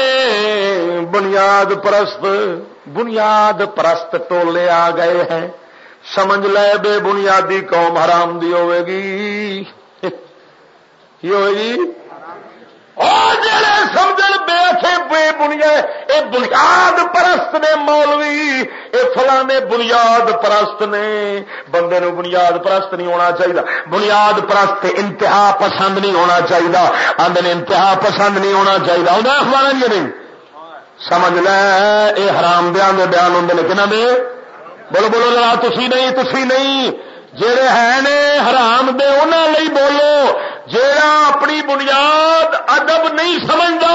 S1: بنیاد پرست بنیاد پرست ٹولے آ گئے ہیں۔ سمجھ لے بے بنیادی قوم حرام دی ہوے گی۔ کی ہوئے گی؟ جڑے سمجھ بے بے بنیاد یہ بنیاد پرست نے مولوی یہ فلانے بنیاد پرست نے۔ بندے نو بنیاد پرست نہیں ہونا چاہیے بنیاد پرست انتہا پسند نہیں ہونا چاہیے آدھے انتہا پسند نہیں ہونا چاہیے آدھا اخبار جی نہیں سمجھ لے یہ حرام دیا بیان ہوں نے کہنا دے؟ بولو بولو لا تھی نہیں تھی نہیں۔ جڑے ہیں حرام دے انہوں بولو۔ جیڑا اپنی بنیاد ادب نہیں سمجھتا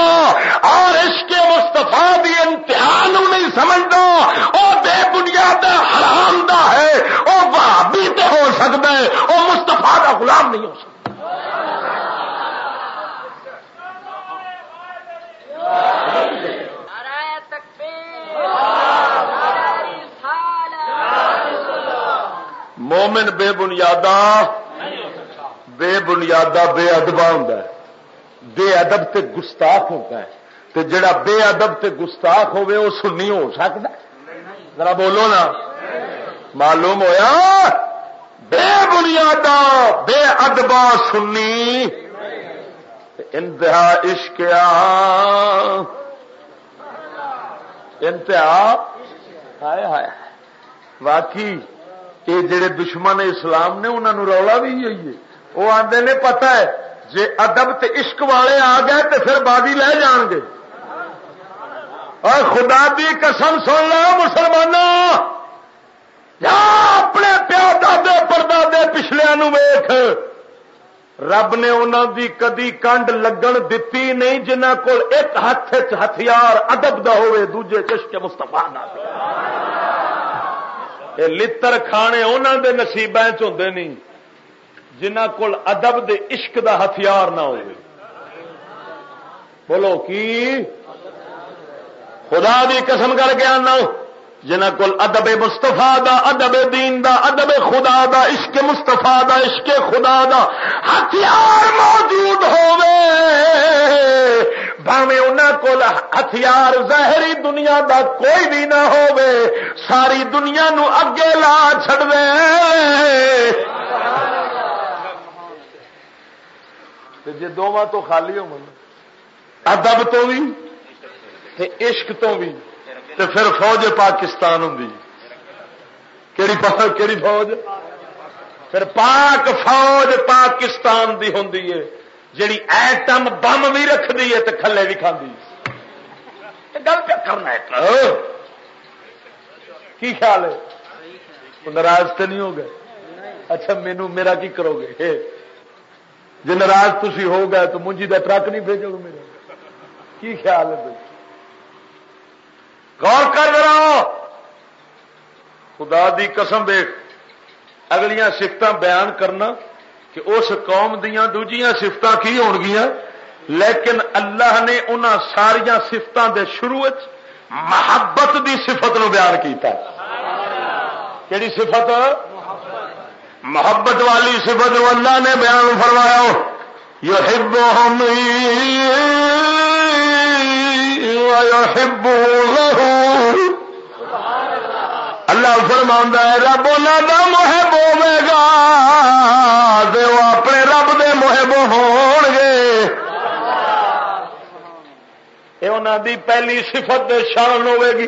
S1: اور اس کے مستفا بھی امتحان نہیں سمجھتا وہ بے بنیاد حرام دا ہے وہ بھابی تے ہو سکتا ہے وہ مستفا کا غلام نہیں ہو سکتا۔ مومن بے بنیادہ بے بنیادہ بے ادبا ہوں بے ادب تے گستاخ ہوتا ہے۔ تے جڑا بے ادب تے گستاخ ہوئے وہ سنی ہو سکتا ذرا بولو نا۔ معلوم ہویا؟ بے بنیادہ، بے ادبا سنی۔ انتہا عشق انتہا ہائے ہائے۔ واقعی یہ جڑے دشمن اسلام نے انہوں رولا بھی ہوئی ہے۔ وہ آدھے نے پتا ہے جی ادب تے عشق والے آ گئے تو پھر بازی لے جان گے۔ اور خدا دی قسم سن لو مسلمانوں، یا اپنے پیو دے پردادے پچھلے ویخ رب نے انہوں دی کدی کنڈ لگن دتی نہیں جنہ کو ایک ہاتھ ہتھیار ادب دا ہوئے، دوجے چشک مستفا نہ لڑ کھانے انہوں دے نصیب چ نہیں جنہ کول ادب دے عشق دا ہتھیار نہ ہو بولو کی؟ خدا دی قسم کر کے آنا جنہ کول ادب مستفا دا، ادب دین دا، ادب خدا دا، عشق مستفا دا، عشق خدا دا ہتھیار موجود ہوے ان کو ہتھیار ظاہری دنیا دا کوئی بھی نہ ہوے ساری دنیا نو اگے لا چڑ جی دونوں تو خالی ہو ادب تو بھی عشق تو بھی تو پھر فوج پاکستان ہوں کہڑی فوج پھر پاک فوج پاکستان دی ہوں جیڑی ایٹم بم بھی رکھتی ہے تو کھلے بھی کھانے گل کیا کرنا ہے کی خیال ہے؟ ناراض تو نہیں ہو گئے؟ اچھا مینو میرا کی کرو گے؟ جی ناراض تھی ہو گئے تو منجی کا ٹرک نہیں بھیجو گے میرے۔ کی خیال ہے غور کر رہا خدا دی قسم دیکھ، اگلیاں سفت بیان کرنا کہ اس قوم دیا دوجیاں سفت کی ہون گیا لیکن اللہ نے ان ساریا سفتوں کے شروع محبت دی صفت نو بیان کیتا۔ کیڑی صفت؟ محبت والی صفت اللہ نے بیان فرمایا یہ ہب اللہ فرما ہے، رب انہوں کا محب ہوے گا وہ اپنے رب دے محب ہون گے انہوں دی پہلی صفت شان ہوے گی۔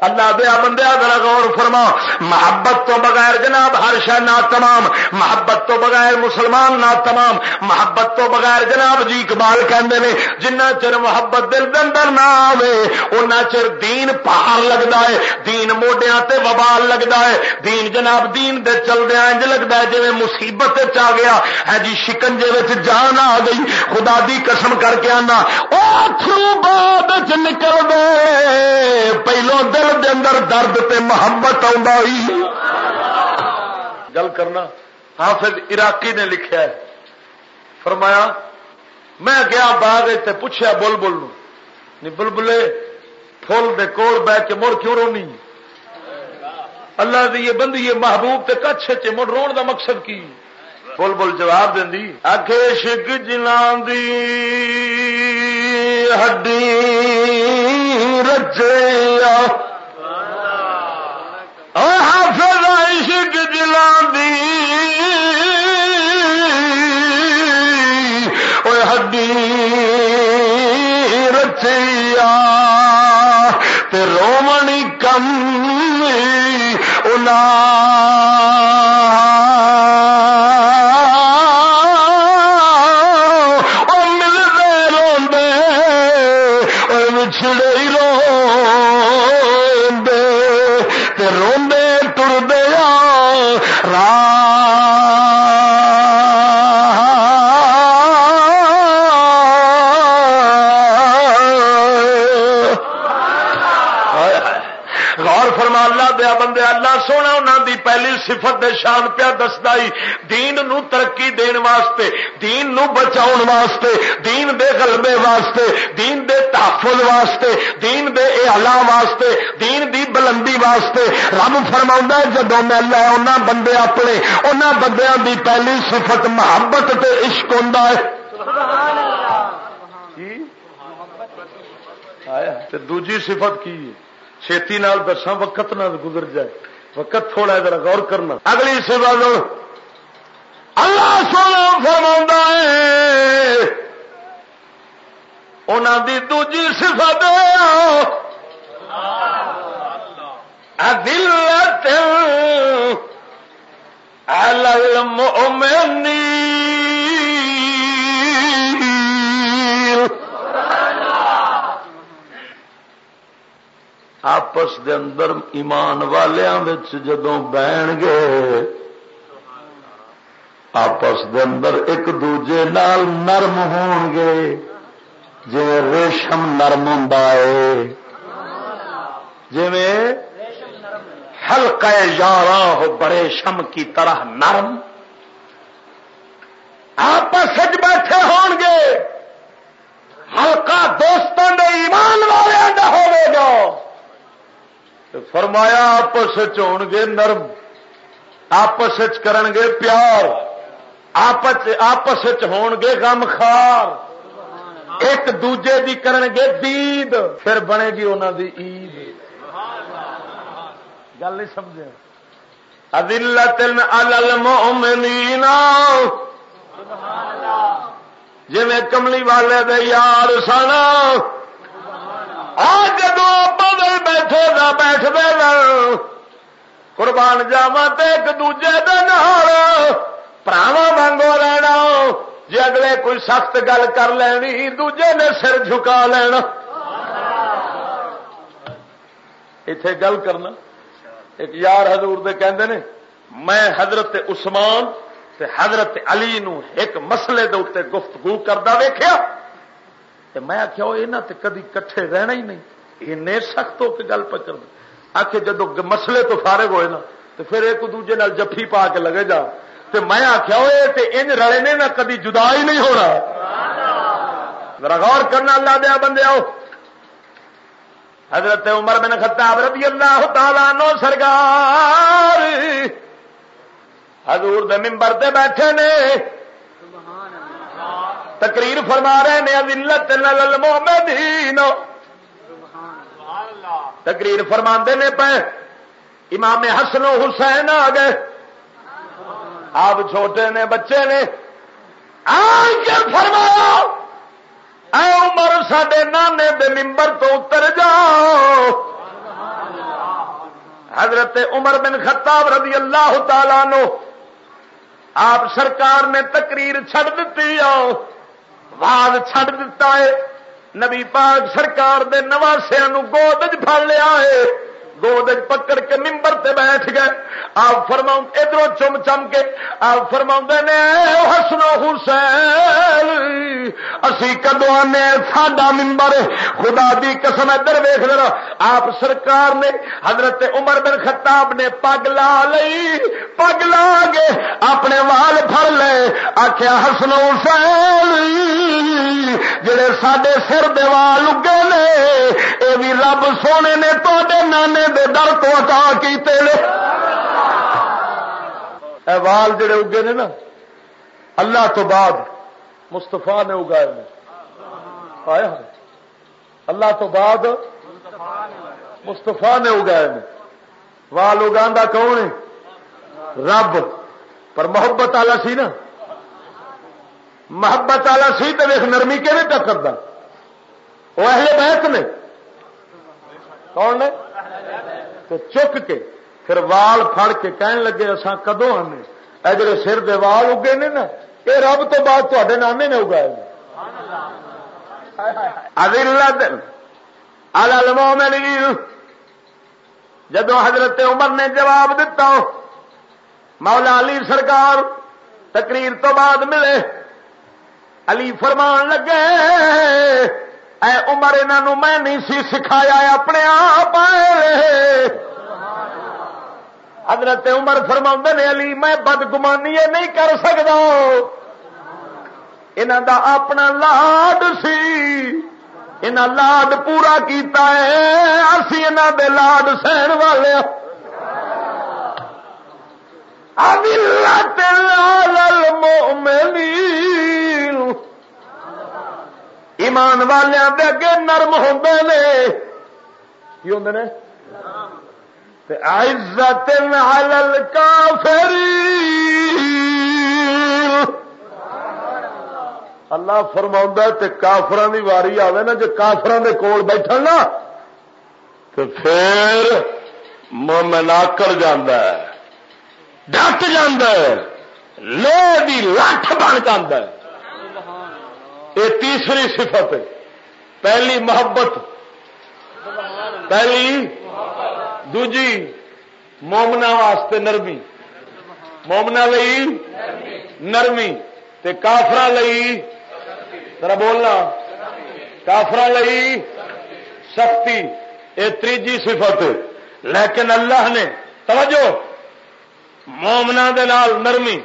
S1: اللہ دیا بندیا ذرا غور فرما محبت تو بغیر جناب ہر شہ نہ تمام محبت تو بغیر مسلمان نہ تمام محبت تو بغیر جناب جی اقبال کہندے نے، جنہ چر محبت دل دندر نہ آوے اُنہ چر دین پہاڑ لگتا ہے۔ دین موڈیا تے وبال لگتا ہے۔ دین جناب دین دے چلدیا انج لگتا ہے جی مصیبت آ گیا۔ ہے جی شکنجے جان آ گئی۔ خدا دی قسم کر کے آنا۔ او تھرو بعد نکل دے، پہلو دل دے اندر درد تے محبت آئی گل کرنا، حافظ عراقی نے لکھا ہے۔ فرمایا، میں گیا باغ پوچھا بل بل بل بلے فل دے کول بہ کے مڑ کیوں رونی؟ اللہ دی یہ بندی، یہ محبوب تے کچھ چ مڑ رو دا مقصد کی؟ بل بل جواب دینی آخے شک جلان دی ہڈی رچیا حافظ عشق جلان دی ہڈی رچیا رومنی کم پہلی دے شان پیا دستا دین نو ترقی دین واسطے دین نو بچاؤ واسطے دین دے غلبے واسطے دین دے تحفظ واسطے دین دے اعلان واسطے دین دی بلندی واسطے رب فرما جدو میں لے ان بندے اپنے ان بندیاں دی پہلی صفت محبت تے عشق ہوں دوجی صفت کی چھتی نال دساں وقت نہ گزر جائے فقط تھوڑا ذرا غور کرنا۔ اگلی سوا بات اللہ سونا فرما ہے انہوں کی دوجی صفت دلت المؤمنین۔ آپس دے اندر ایمان والیاں جدوں بہن گے، آپس دے اندر ایک دوجے نال نرم ہون گے۔ جی ریشم نرم ہوں جی ہلکا یارا ہو بڑے شم کی طرح نرم، آپس بیٹھے ہون گے۔ ہلکا دوستوں کے ایمان والے ہوے گا فرمایا آپس ہو گے نرم آپس کرن گے پیار آپس آپس ہون گے غم خار ایک دوجے دی کرن گے دید پھر بنے گی انہوں دی عید گل نہیں سمجھے ادلت المؤمنین جی میں کملی والے دے یار سن بیٹھے بیٹھ دے قربان جاوا ایک دوجے دن پراوا وانگو رہنا جی اگلے کوئی سخت گل کر لینی دوجے نے سر جھکا لینا اتے گل کرنا ایک یار حضور دے کہندے نے میں حضرت عثمان تے حضرت علی نو ایک مسئلے دے اتنے گفتگو کرتا ویخیا میں آخیا یہاں تے کدی کٹھے رہنا ہی نہیں این سخت ہو کے گل پکڑ آ کے جدو مسئلے تو فارغ ہوئے نا، تو پھر ایک دوجے نال جفی پا کے لگے جا۔ تو میں آخیا ان رلے نے نہ کدی جدا ہی نہیں ہونا۔ غور کرنا اللہ دیا بندے، آؤ۔ حضرت عمر بن خطاب رضی اللہ تعالیٰ نو سرگار حضور دے ممبر تے بیٹھے نے۔ تقریر فرما رہے نے ادلت المؤمنین تقریر فرما نے پہ۔ امام حسن و حسین آ گئے۔ آپ چھوٹے نے بچے نے۔ فرمایا؟ اے عمر سڈے نانے دے ممبر تو اتر جاؤ۔ حضرت عمر بن خطاب رضی اللہ تعالی نو آپ سرکار نے تقریر چھڑ دیتی آؤ واز چھڑ دیتا ہے۔ نبی پاک سرکار دے نواسیا گود پڑ لیا ہے۔ گود پکڑ کے ممبر تے بیٹھ گئے۔ آپ فرما ادھر چم چم کے آپ فرما نے حسنو حسین، اسی کدو آنے ساڈا ممبر خدا دی قسم ادھر ویخ لینا آپ سرکار نے حضرت عمر بن خطاب نے پگ لا لی پگ لا گے اپنے وال پھڑ لے۔ آخیا حسنو حسین، جڑے سڈے سر دے وال اگے نے یہ بھی رب سونے نے تو نانے دے در تو عطا کیتے لے اے وال جڑے اگے نے نا، اللہ تو بعد مستفا نے اگائے نے. آیا ہاں. اللہ تو بعد مستفا نے اگائے نے. وال اگا کون ہے؟ رب. پر محبت والا سی نا. محبت والا سی تو ویخ نرمی کہ ٹکر دا وہ اہل بیت نے. کون نے؟ تو چک کے پھر وال پھڑ کے کہن لگے اصا کدو آنے؟ اے جڑے سر دے وال اگے نے نا یہ رب تو بعد تے نانے نے اگائے جدو حضرت عمر نے جواب دیتا مولا علی سرکار تقریر تو بعد ملے، علی فرمان لگے اے عمر انہوں میں نہیں سی سکھایا اپنے آپ حضرت عمر فرما نے، علی، میں بدگمانی نہیں کر سکتا انہوں دا اپنا لاڈ سی۔ ان لاڈ پورا کیتا ہے۔ اسی انہوں دے لاڈ سہن والے ہاں۔ ایمان والوں دے اگے نرم ہوں نے۔ کی ہوں نے؟ عزت علل کافری اللہ فرما تے کافران کی واری آئے نا جی کافران دے کول بیٹھ نا تو پھر مومن آکر جانا ڈٹ جانا لوہ لٹھ بن جاتا ہے۔ یہ تیسری صفت ہے۔ پہلی محبت۔ پہلی دوجی مومنا واسطے نرمی۔ مومنا لئی نرمی تے کافرا لئی ذرا بولنا۔ کافرا لئی سختی۔ یہ تیجی صفت لیکن اللہ نے توجہ مومنا نرمی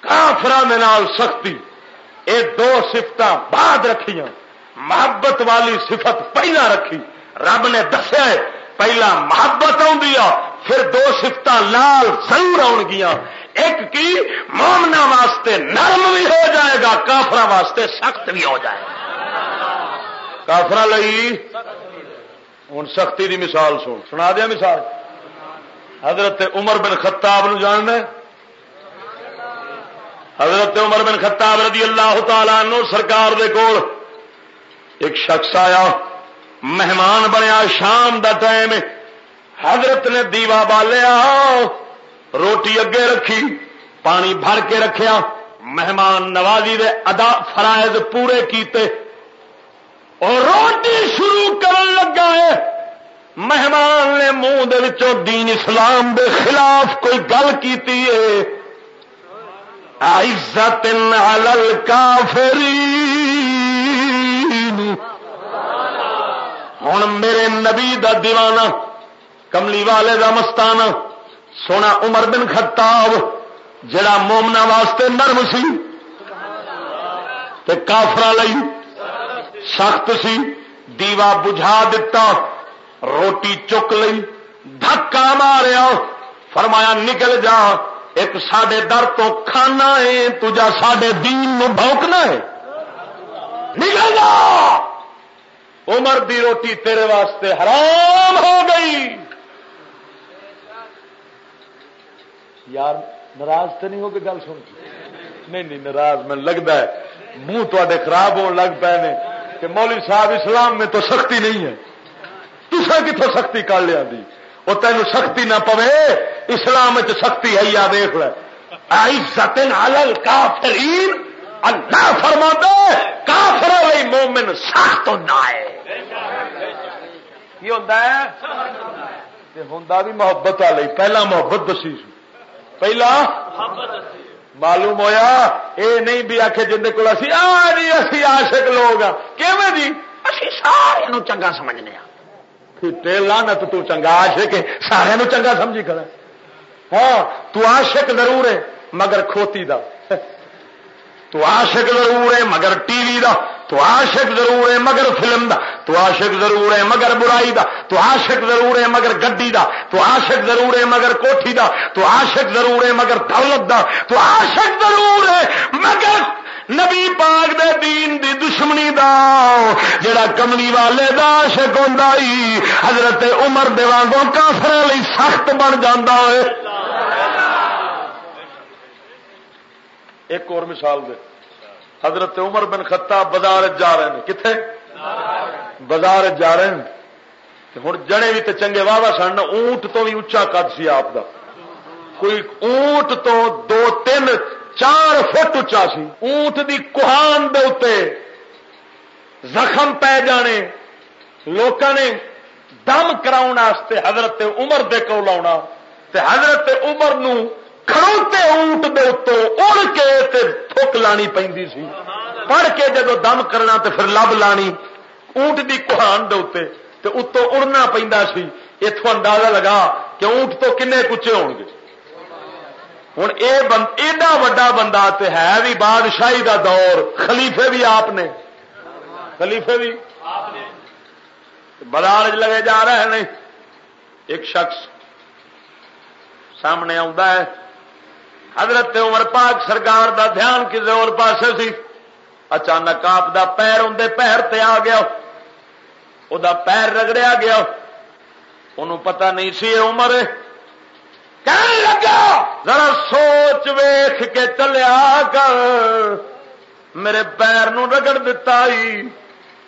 S1: کافرا سختی۔ یہ دو سفت بعد رکھیاں۔ محبت والی صفت پہلا رکھی۔ رب نے دسیا پہلا محبت آ، پھر دو سفت لال ضرور آن گیا ایک کی مومنا واسطے نرم بھی ہو جائے گا کافرا واسطے سخت بھی ہو جائے گا۔ کافرا لئی ہوں سختی دی مثال سن، سنا دیا مثال۔ حضرت عمر بن خطاب نو جاننا حضرت عمر بن خطاب رضی اللہ تعالی نو سرکار دے کول ایک شخص آیا، مہمان بنیا شام دا ٹائم، حضرت نے دیوا بالیا روٹی اگے رکھی، پانی بھر کے رکھیا، مہمان نوازی دے ادا فرائض پورے کیتے، اور روٹی شروع کر لگا ہے۔ مہمان نے منہ دین اسلام دے خلاف کوئی گل کی عزت کافری ہوں میرے نبی دا دیوانہ، کملی والے دا مستانہ، سونا عمر بن خطاب، جڑا مومنا واسطے نرم سی کافرا لئی سخت سی، دیوا بجھا دتا، روٹی چک لی دھکا ماریا، فرمایا نکل جا۔ ایک سڈے در تو کھانا ہے، تجا سڈے دین نو بھوکنا ہے۔ نکل عمر دی روٹی تیرے واسطے حرام ہو گئی۔ یار، ناراض تو نہیں ہوگی گل سن؟ نہیں نہیں، ناراض میں لگتا ہے۔ منہ تے خراب ہونے لگ پے نے کہ مولوی صاحب اسلام میں تو سختی نہیں ہے۔ تسا کتوں سختی کر لیا دی؟ وہ تین سختی نہ پوے، اسلام چ سختی ہے، یا دیکھ لال کافرین اللہ فرما دے کافر والی مومن سخت ہوتا ہے ہوتا ہے؟ ہوں بھی محبت والی پہلا محبت دسی۔ پہلا معلوم ہویا، اے نہیں بھی آخ جن کو جی اسی آشک لوگ ہاں۔ جی؟ اسی سارے چنگا سمجھنے پھر لانا تو تو چنگا آشک سارے چنگا سمجھی کر ہاں تو عاشق ضرور ہے، مگر کھوتی دا۔ تو عاشق ضرور ہے، مگر ٹی وی دا۔ تو عاشق ضرور ہے، مگر فلم دا۔ تو عاشق ضرور ہے، مگر برائی دا۔ تو عاشق ضرور ہے، مگر گڈی دا۔ تو عاشق ضرور ہے، مگر کوٹھی دا۔ تو عاشق ضرور ہے، مگر دولت دا۔ تو عاشق ضرور ہے، مگر نبی پاک دے دین دی دشمنی دا، جڑا کملی والے دا عاشق ہوندا ہی حضرت عمر دے وانگوں کافر لئی سخت بن جاندا ہے۔ ایک اور مثال دے۔ حضرت عمر بن خطاب بازار جا رہے ہیں۔ کتنے بازار جا رہے ہیں۔ ہوں جنے بھی تو چنگے واہ واہ سن، اونٹ تو بھی اچا قد سی آپ دا۔ کوئی اونٹ تو دو تین چار فٹ اچا سی۔ اونٹ دی کوہان دے اتے زخم پی جانے۔ لوگوں نے دم کرا حضرت عمر دے کو لاؤنا حضرت عمر نو کھڑوتے اونٹ دے اتوں اڑ کے تھک لانی پہ سی۔ پڑھ کے جب دم کرنا تو پھر لب لانی اونٹ دی کوہان دے اتنے تو اتوں اڑنا پہ سی۔ اتوں اندازہ لگا کہ اونٹ تو کنے کچے ہو گے ہوں یہ بند ایڈا وا بندہ تے ہے بھی بادشاہی دا دور، خلیفے بھی آپ نے۔ خلیفے بھی۔ بازار لگے جا رہے ہیں ایک شخص سامنے آ حضرت عمر پاک سرکار دا دھیان کسی اور پاسے سی؟ اچانک آپ دا پیر اندر پیر تے آ گیا۔ وہ پیر رگڑیا گیا۔ انہوں پتہ نہیں سی عمر۔ کہنے لگا، ذرا سوچ ویخ کے چلیا کر۔ میرے پیر نو رگڑ دتا ہی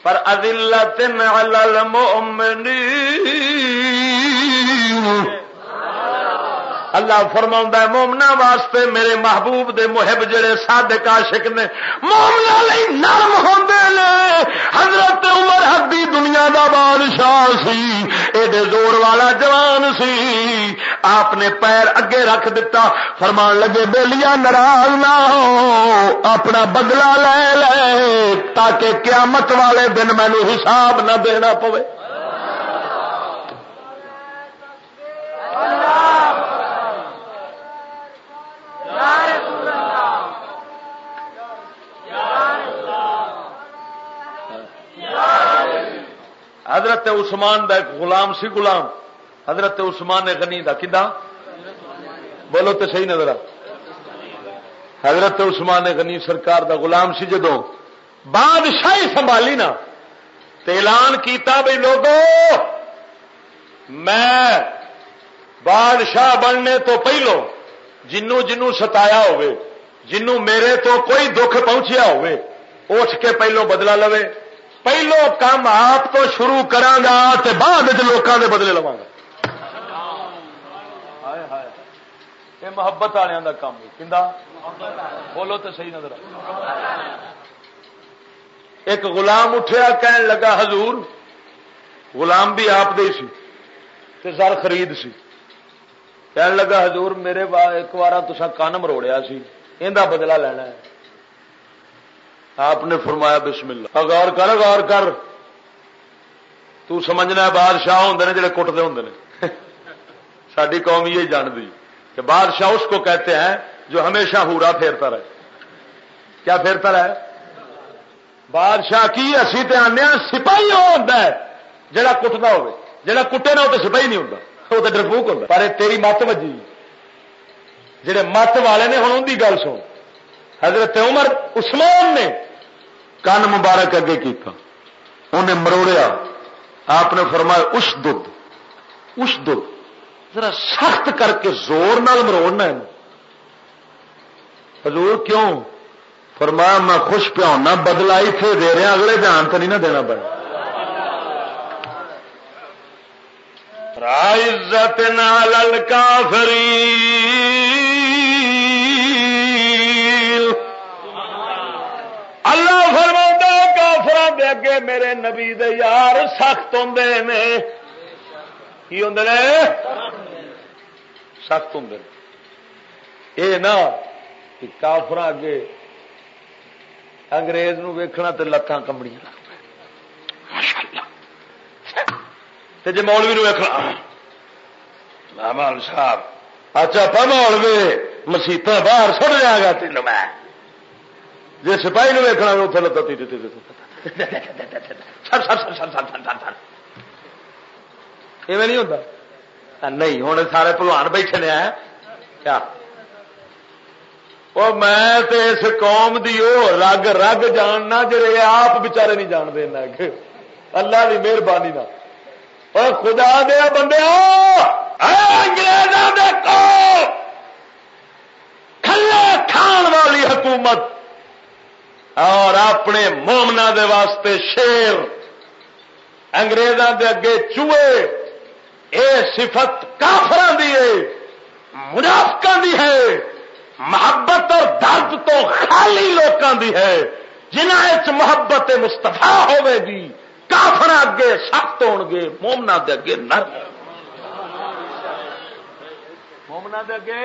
S1: پر ادلا تین المؤمنین۔ اللہ فرما مومنا واسطے میرے محبوب دے محب جڑے سادے عاشق نے مومنا لئی نرم ہوندے نے۔ حضرت عمر حدی دنیا دا بادشاہ سی، ایڈے زور والا جوان سی۔ آپ نے پیر اگے رکھ دیتا فرمان لگے بیلیا ناراض نہ ہو، اپنا بدلہ لے لے، تاکہ قیامت والے دن مینو حساب نہ دینا پوے۔ حضرت عثمان دا ایک غلام سی غلام۔ حضرت عثمان غنی دا کدا بولو تو صحیح نظر حضرت عثمان غنی سرکار دا غلام سی جدو بادشاہی سنبھالی نا۔ اعلان کیتا بھائی لوگو، میں بادشاہ بننے تو پہلو جنوں جنوں ستایا ہوئے جنوں میرے تو کوئی دکھ پہنچیا ہوئے اٹھ کے پہلو بدلا لوے۔ پہلو کام آپ تو شروع کرا بعد لوگوں کے بدلے لوا گا۔ یہ محبت والوں کا کام کہ بولو تو صحیح نظر ایک غلام اٹھیا کہن لگا حضور غلام بھی آپ دے سی تے زر خرید سی۔ کہن لگا حضور میرے ایک بار تسا کن مروڑیا سی یہ بدلا لینا ہے آپ نے فرمایا بسم اللہ غور کر غور کر تو سمجھنا بادشاہ ہوں نے جڑے کٹتے ہوں نے ساری قوم یہ جانتی کہ بادشاہ اس کو کہتے ہیں جو ہمیشہ ہورا پھیرتا رہے کیا پھیرتا رہے بادشاہ کی اسی تے آنے سپاہی ہوتا ہے جڑا کٹتا ہو جڑا کٹے نہ ہو تو سپاہی نہیں ہوتا وہ تو ڈرپوک ہوتا پر تیری مت وجی جڑے مت والے نے ہوں ان کی گل سن حضرت عمر عثمان نے کن مبارک اگے کیتا انہیں مروڑیا آپ نے فرمایا اس دھد اس دھد ذرا سخت کر کے زور نال مروڑنا ہے حضور کیوں فرمایا میں خوش پیا ہونا بدلا اتنے دے رہا اگلے دھیان تو نہیں نہ دینا پڑا عزت نال کافری اللہ فرما کافر دے اگے میرے نبی دے یار سخت ہوں کی ہوں سخت ہوں یہ نا، کہ کافر اگے انگریز نو ویکھنا تو لتان جی مولوی ویکنا مول صاحب اچھا پا مولوی مسیح باہر سڑ جائے گا تین میں جی سپاہی نو ویکنا اتنے لتا نہیں ہوتا نہیں ہوں سارے پلوان بیٹھے نے کیا وہ میں تے اس قوم دی او رگ رگ جاننا جڑے آپ بچارے نہیں جانتے اللہ کی مہربانی نہ اور خدا دیا بندے انگریزوں دیکھو کھلے کھان والی حکومت اور اپنے مومنا دے واسطے شیر انگریزوں دے اگے چوئے اے صفت کافر دی ہے منافقہ دی ہے محبت اور درد تو خالی لوگوں دی ہے جنہیں محبت مستفا ہوے گی کافر اگے سخت ہو گے مومنا دے اگے نرم مومنا دے اگے۔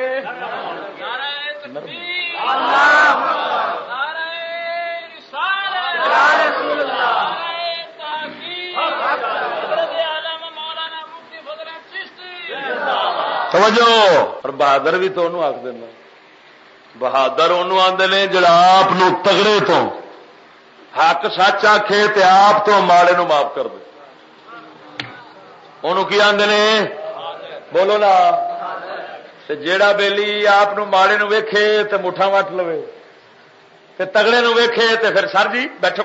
S1: توجہ اور بہادر بھی تو آخ دینا بہادر انہوں آدھے نے، جڑا آپ تگڑے تو۔ حق سچ آخے تے آپ تو ماڑے نو معاف کر دے۔ انہوں کی آدھے نے؟ بولو نا۔ جیڑا بیلی آپ ماڑے نو ویکھے تے مٹھا وٹ لو تگڑے نو ویکھے تے پھر سر جی بیٹھو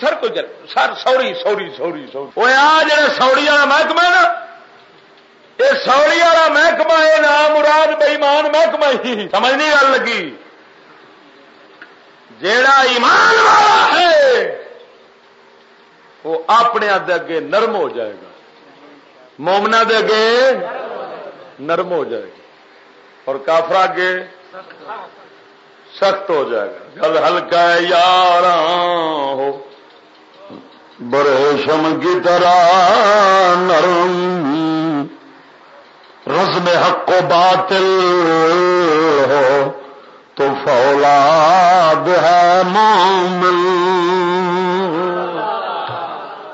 S1: سر کوئی گل sir sorry sorry sorry sorry. وہ آ جڑا سوڑی والا محکمہ نا یہ سوڑی والا محکمہ ہے، نام مراد بےمان محکمہ ہی۔ سمجھ نہیں گل لگی؟ جیڑا ایمان والا ہے، وہ اپنے اگے نرم ہو جائے گا۔ مومنا دے اگے نرم ہو جائے گی اور کافر آگے سخت ہو جائے گا۔ گل ہلکا یار ہو۔ برشم کی طرح نرم۔ رزم حق و باطل ہو۔ تو فولاد ہے مومن۔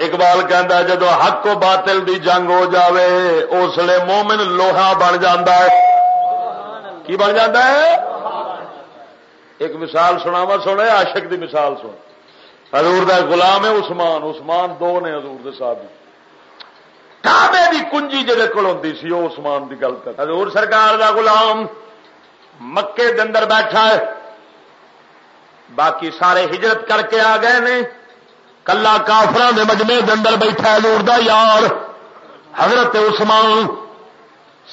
S1: اقبال کہہ جدو حق و باطل دی جنگ ہو جاوے، اس لیے مومن لوہا بن جاندہ ہے۔ کی بن جاندہ ہے؟ ایک مثال سنا سنے عاشق دی مثال سن حضور دا غلام ہے عثمان عثمان دو نے حضور دے صاحب کعبے دی کنجی جہے کول ہوندی سی وہ عثمان دی گل کر۔ حضور سرکار دا غلام۔ مکے دے اندر بیٹھا ہے۔ باقی سارے ہجرت کر کے آ گئے نے۔ کلا کافران دے مجمے دے اندر بیٹھا حضور دا یار۔ حضرت عثمان۔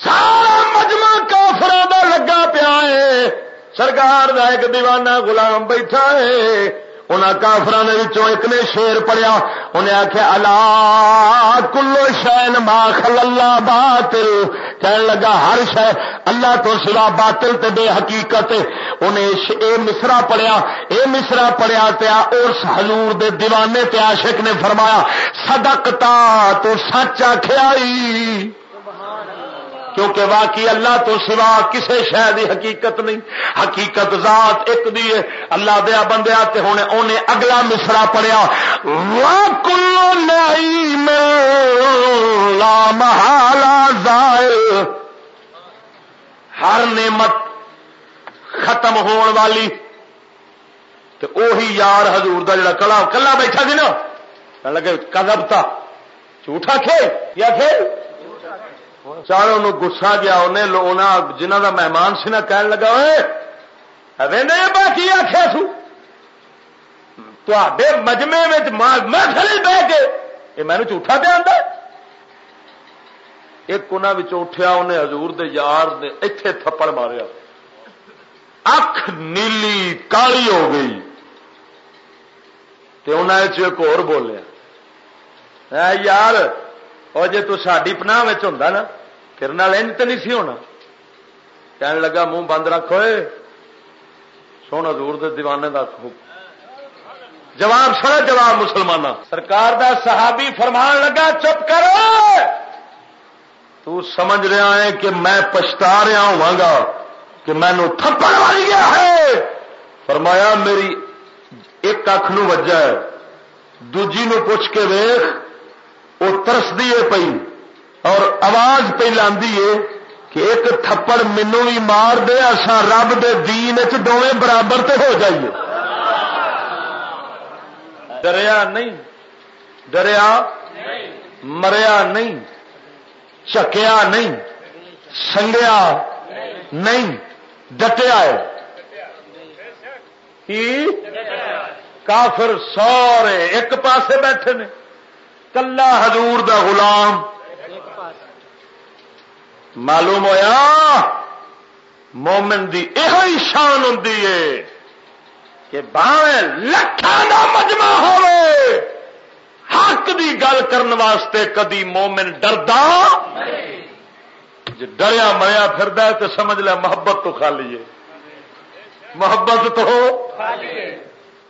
S1: سارا مجمع کافران دا لگا پیا ہے۔ سرکار دا ایک دیوانہ غلام بیٹھا ہے۔ انہیں کافر ایک نے شیر پڑیا انہیں آخیا اللہ کلو شین ماخل اللہ باطل کہنے لگا، ہر شہ اللہ تو سوا باطل تے بے حقیقت انہیں اے مصرا پڑیا اے مصرا پڑیا تیا اور حضور دے دیوانے تے عاشق نے فرمایا، صدقتا تو سچ آخیائی کیونکہ واقعی اللہ تو سوا کسی شہ کی حقیقت نہیں. حقیقت ذات ایک دی ہے. اللہ دیا بندیا ہوں انہیں اگلا مصرا پڑیا کلو نہیں محالا زائر ہر نعمت ختم ہون والی. تو اوہی یار حضور دا جڑا کلا کلا بیٹھا سی نا. لگے کدب تھا جھوٹا کھیل کیا کھیل؟ چاروں گسا گیا انہیں جنہ کا مہمان سی نا کہن لگا باقی آخیا سو تے مجمے میں بہ کے یہ مینو جھوٹا پہ آتا ایک انہوں اٹھیا انہیں ہزور دار نے اتے تھپڑ ماریا اکھ نیلی کالی ہو گئی تے انہیں ایک اور بولیا یار اور جی تو ساری پناہ ہوں نا کرنا انج تو نہیں سی ہونا کہنے لگا منہ بند رکھو سونا دور دے دیوانے کا جواب سر جواب مسلمان سرکار دا صحابی فرمان لگا چپ کرو تو سمجھ رہا ہے کہ میں پچھتا رہا ہوا گا کہ مینو تھپڑ والی گیا ہے فرمایا میری ایک اکھ نو وجہ ہے دوجی نو پوچھ کے ویخ وہ ترسدی ہے پی اور آواز پہ لاندی ہے کہ ایک تھپڑ مینو بھی مار دے اصا رب دے دین دونیں برابر تے ہو جائیے۔ ڈریا نہیں ڈریا مریا نہیں، چکیا نہیں، سنگیا نہیں، ڈٹیا ہے۔ کافر سورے ایک پاسے بیٹھے نے۔ کلا حضور دا غلام۔ معلوم ہوا مومن دی یہ شان ہوں کہ باہیں لکھان کا مجمع ہوے حق دی گل کرن واسطے کدی مومن ڈردا جی ڈریا مریا فرد تو سمجھ لیا محبت تو خالی ہے۔ محبت تو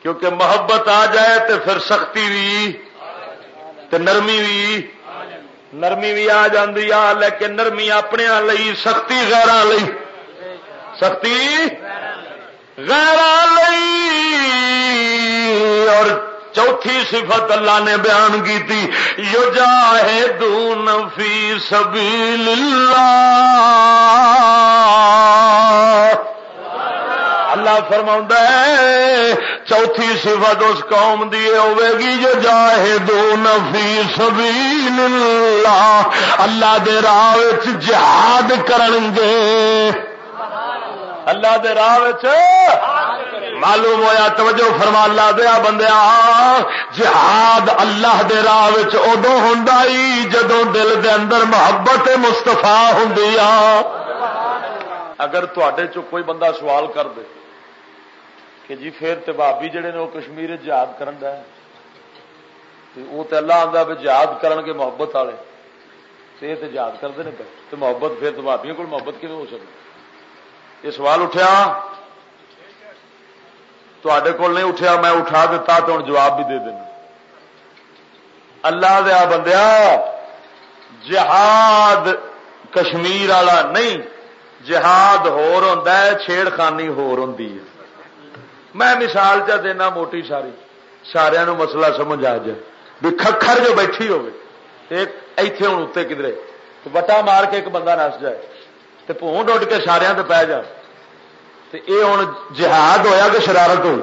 S1: کیونکہ محبت آ جائے تو پھر سختی بھی نرمی بھی نرمی بھی آ جاتی آ لیکن نرمی اپنے لی سختی غیر لی سختی غیر اور چوتھی صفت اللہ نے بیان کی تھی یو دون فی سبیل اللہ اللہ فرما چوتھی صفت اس قوم دی ہوے گی جو جاہے دو نفی سبیل اللہ اللہ دے راہ جہاد کرن گے۔ اللہ دے راہ معلوم ہویا، توجہ فرما اللہ دیا بندیا، جہاد اللہ دے راہ ادو ہوں جدو دل دے اندر محبت مستفا ہوں اگر تے کوئی بندہ سوال کر دے۔ کہ جی پھر تو بابی جڑے نے وہ کشمیر جہاد کرن دا ہے وہ تو اللہ آتا بھی جہاد کرن کے محبت والے۔ یہ تو یاد کرتے ہیں تو محبت پھر تو کو محبت کیون ہو سکتی یہ سوال اٹھا تے کول نہیں اٹھیا، میں اٹھا دیتا تو ہوں جواب بھی دے دینا۔ اللہ دیا بندیا جہاد کشمیر والا نہیں، جہاد ہور چھیڑ خانی ہور ہوں میں مثال چا دینا موٹی ساری۔ سارا مسئلہ سمجھ آ جائے۔ بھی کھکھر جو بیٹھی ایتھے ہوں اتنے کدرے۔ وٹا مار کے ایک بندہ نس جائے۔ تو پونڈ اڈ کے سارا پی جائے۔ یہ ہوں جہاد ہویا کہ شرارت ہوئی؟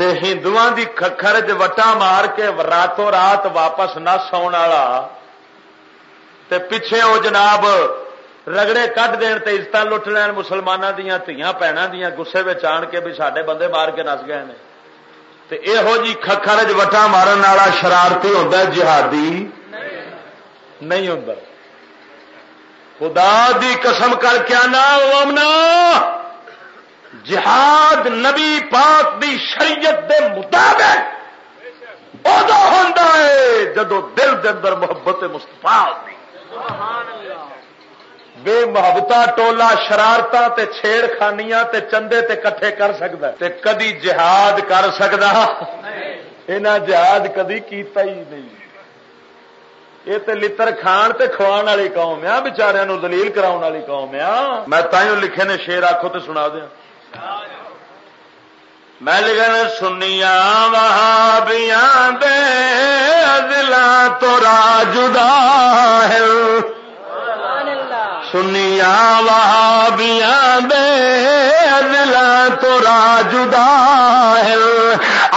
S1: ہندو کی ککھر چ وٹا مار کے راتوں رات واپس نس والا۔ پچھے وہ جناب رگڑے کٹ دین تے عزت لٹ لین مسلمانوں دیا تیاں پینا دیا گسے آن کے بھی سڈے بندے مار کے نس گئے ہیں یہو جی ککھر چ وٹا مارن والا شرارتی ہوتا جہادی؟ نہیں ہوں خدا دی قسم کر کے آنا امنا جہاد نبی پاک دی شریعت دے مطابق ادو ہوں جدو دل دے اندر محبت مستفا بے محبت ٹولا شرارت چھیڑ خانیاں تے چندے تے کٹھے کر سکتا تے کدی جہاد کر سکتا یہاں جہاد کدی کیتا ہی نہیں۔ یہ تو لڑ کھان تے کھوان والی قوم آ بچاریا دلیل کراؤ والی قوم آ میں تھی لکھے نے شیر آخو تو سنا دیا میں لکھن سنیا وہابیاں دے ادلا تو راجدا ہے۔ سنیا وہابیاں دے ادلا تو راجدا ہے۔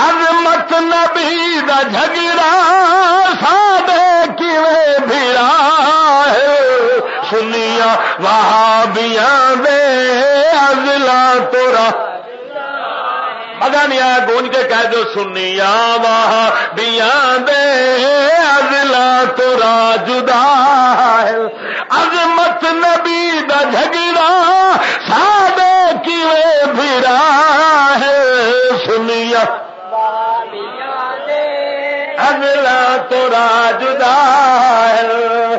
S1: عظمت نبی دا جھگڑا سنیا وہابیاں دے ازلا تورا مگا نہیں آیا گونج کے کہہ دو، سنیا وہابیاں دے ازلا تورا جدا ہے۔ عظمت نبی دا جھگڑا سادے کیوے بھرا ہے؟ سنیا اگلا تو جدا ہے۔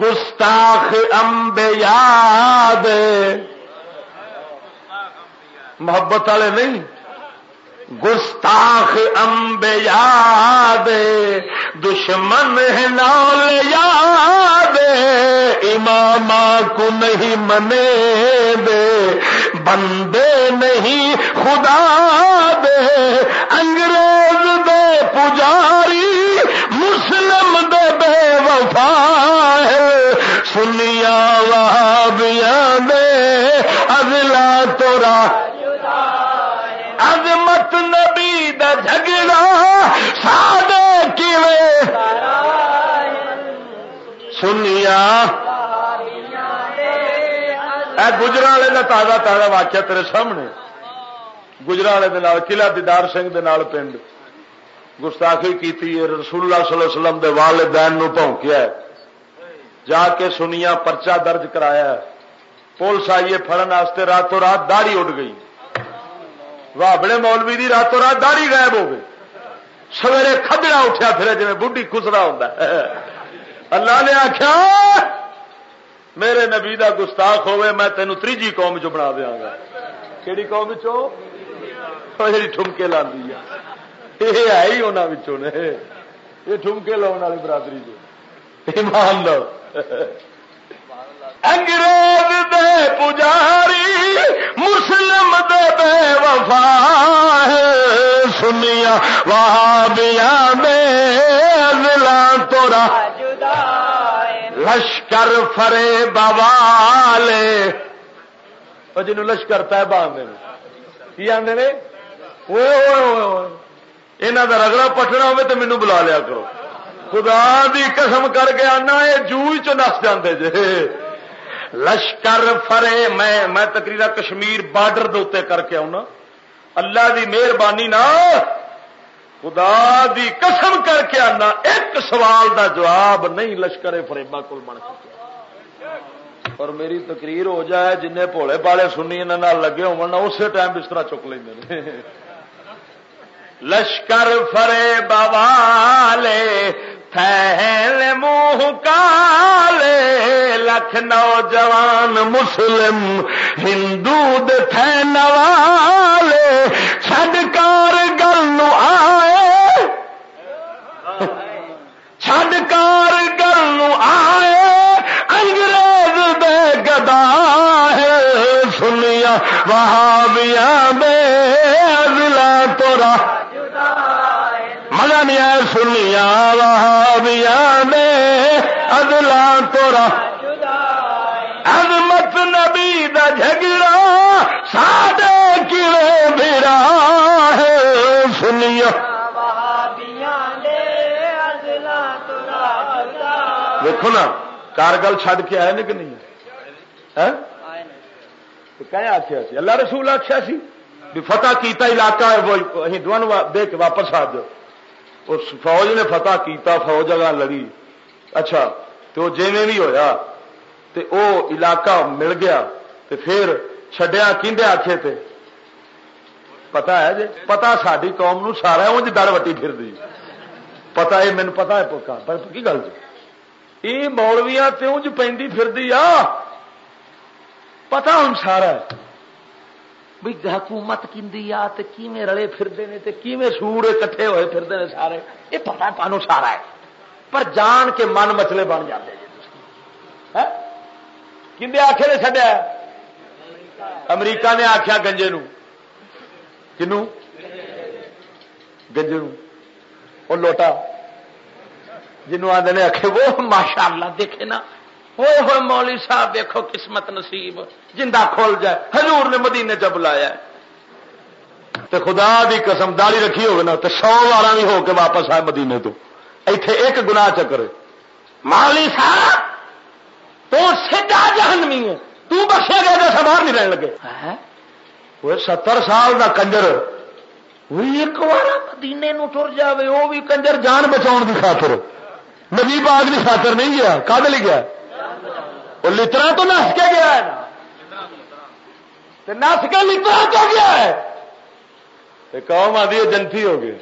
S1: گستاخ امب یاد محبت والے نہیں؟ گستاخ امب یاد، دشمن ہے نال یاد امام کو نہیں منے دے، بندے نہیں خدا دے، انگریز دے پجاری، مسلم دے بے وفا سنیا وہابیا دے اگلا تورا عظمت نبی دا جھگڑا سادے کیوے سنیا اے گجرا والے کا تازہ تازہ واقعہ تیرے سامنے۔ گجرا والے قلعہ دیدار سنگھ دے نال پنڈ۔ گستاخی کی رسول اللہ صلی اللہ علیہ وسلم دے والدین نو پونکیا ہے۔ جا کے سنیا پرچا درج کرایا پولیس آئیے فرن واسطے راتوں رات داڑھی اڈ گئی۔ واہ مولوی دی راتوں رات داڑھی غائب ہو گئی سویرے کھدڑا اٹھا پھر جی بڑھی خسرا ہوتا اللہ نے آخیا میرے نبی کا گستاخ ہوئے میں تینوں تیجی قوم چ بنا دیا گا کہڑی قوم چی ٹھمکے لاندی یہ ہے ہی انہوں نے یہ ٹھمکے لاؤ والی برادری جو ایمان لو انگریز دے پجاری، مسلم دے بے وفا سنیا وہابیا دے ضلع تورا۔ لشکر فرے بوالے جن لشکر پہ باندھے کی آدھے یہاں کا رگڑا پٹنا ہوے تو مینو بلا لیا کرو۔ خدا دی قسم کر کے آنا یہ جو چ نس جاندے جے۔ لشکر فرے، میں میں تقریر کشمیر بارڈر دے کر کے آنا اللہ دی مہربانی نہ خدا دی قسم کر کے آنا۔ ایک سوال دا جواب نہیں لشکر فریبا کو بن سکے۔ اور میری تقریر ہو جائے جن بھولے پالے سنی انہوں لگے ہو اسی ٹائم بستر چک لیں لشکر فرے بوالے سہل منہ کالے لکھ نوجوان مسلم، ہندو دین والے چھڈکار گل آئے۔ چھ کار گل آئے، انگریز دے گدا ہے۔ سنیا وہابیا بے ضلع تو مزہ نہیں آئے سنیا وہاں وہابیا بے ادلا تورا۔ عظمت نبی دا جھگڑا ساڈے کلے بھیڑا ہے سنیا دیکھو نا، کارگل چھڈ کے آئے نا کہ نہیں؟ ہاں؟ کہیں آخیا سی؟ اللہ رسول آخیا سی بھی فتح کیتا علاقہ ہندو دے کے واپس آ جاؤ۔ اس فوج نے فتح کیتا، فوج اگا لڑی۔ اچھا تو جی بھی ہویا، تے او علاقہ مل گیا، تے پھر چڈیا کھے آخے تے؟ پتا ہے جی؟ پتا ساری قوم نو سارا انج دڑ وٹی پھر دی پتا ہے مین پتا ہے پکا پر کی گل جی؟ یہ مولویا تے انج پھر دی آ۔ پتا ہوں سارا ہے۔ بھائی حکومت کھی آ کیویں رلے پھرتے ہیں کیویں سور کٹھے ہوئے پھرتے ہیں سارے؟ یہ پتا تمہوں سارا ہے۔ پر جان کے من مچلے بن جاتے ہیں کھے آخر نے چڈیا امریکہ نے آخیا گنجے کنو گنجے وہ لوٹا۔ جنوب آدھے نے آخے وہ ماشاء اللہ دیکھے نا۔ ہوئے ہوئے مولی صاحب دیکھو قسمت نصیب جندہ کھول جائے حضور نے مدینے چ بلایا تو خدا دی قسم داری رکھی ہوگی نا تو سو بارہ بھی ہو کے واپس آئے مدینے تو۔ ایتھے ایک گنا چکر مولی صاحب تو سیدا جہنمی ہے۔ تو بخشے گئے تو باہر نہیں رہن لگے۔ وہ ستر سال دا کنجر۔ ایک بار مدینے نو ٹر جائے وہ بھی کنجر جان بچاؤ کی خاطر۔ نبی باغ کی خاطر نہیں گیا کد لی گیا۔ وہ لترا تو نس کے گیا ہے نا۔ نس کے لترا تو گیا ہے؟ قوم آدھی جنتی ہو گئی۔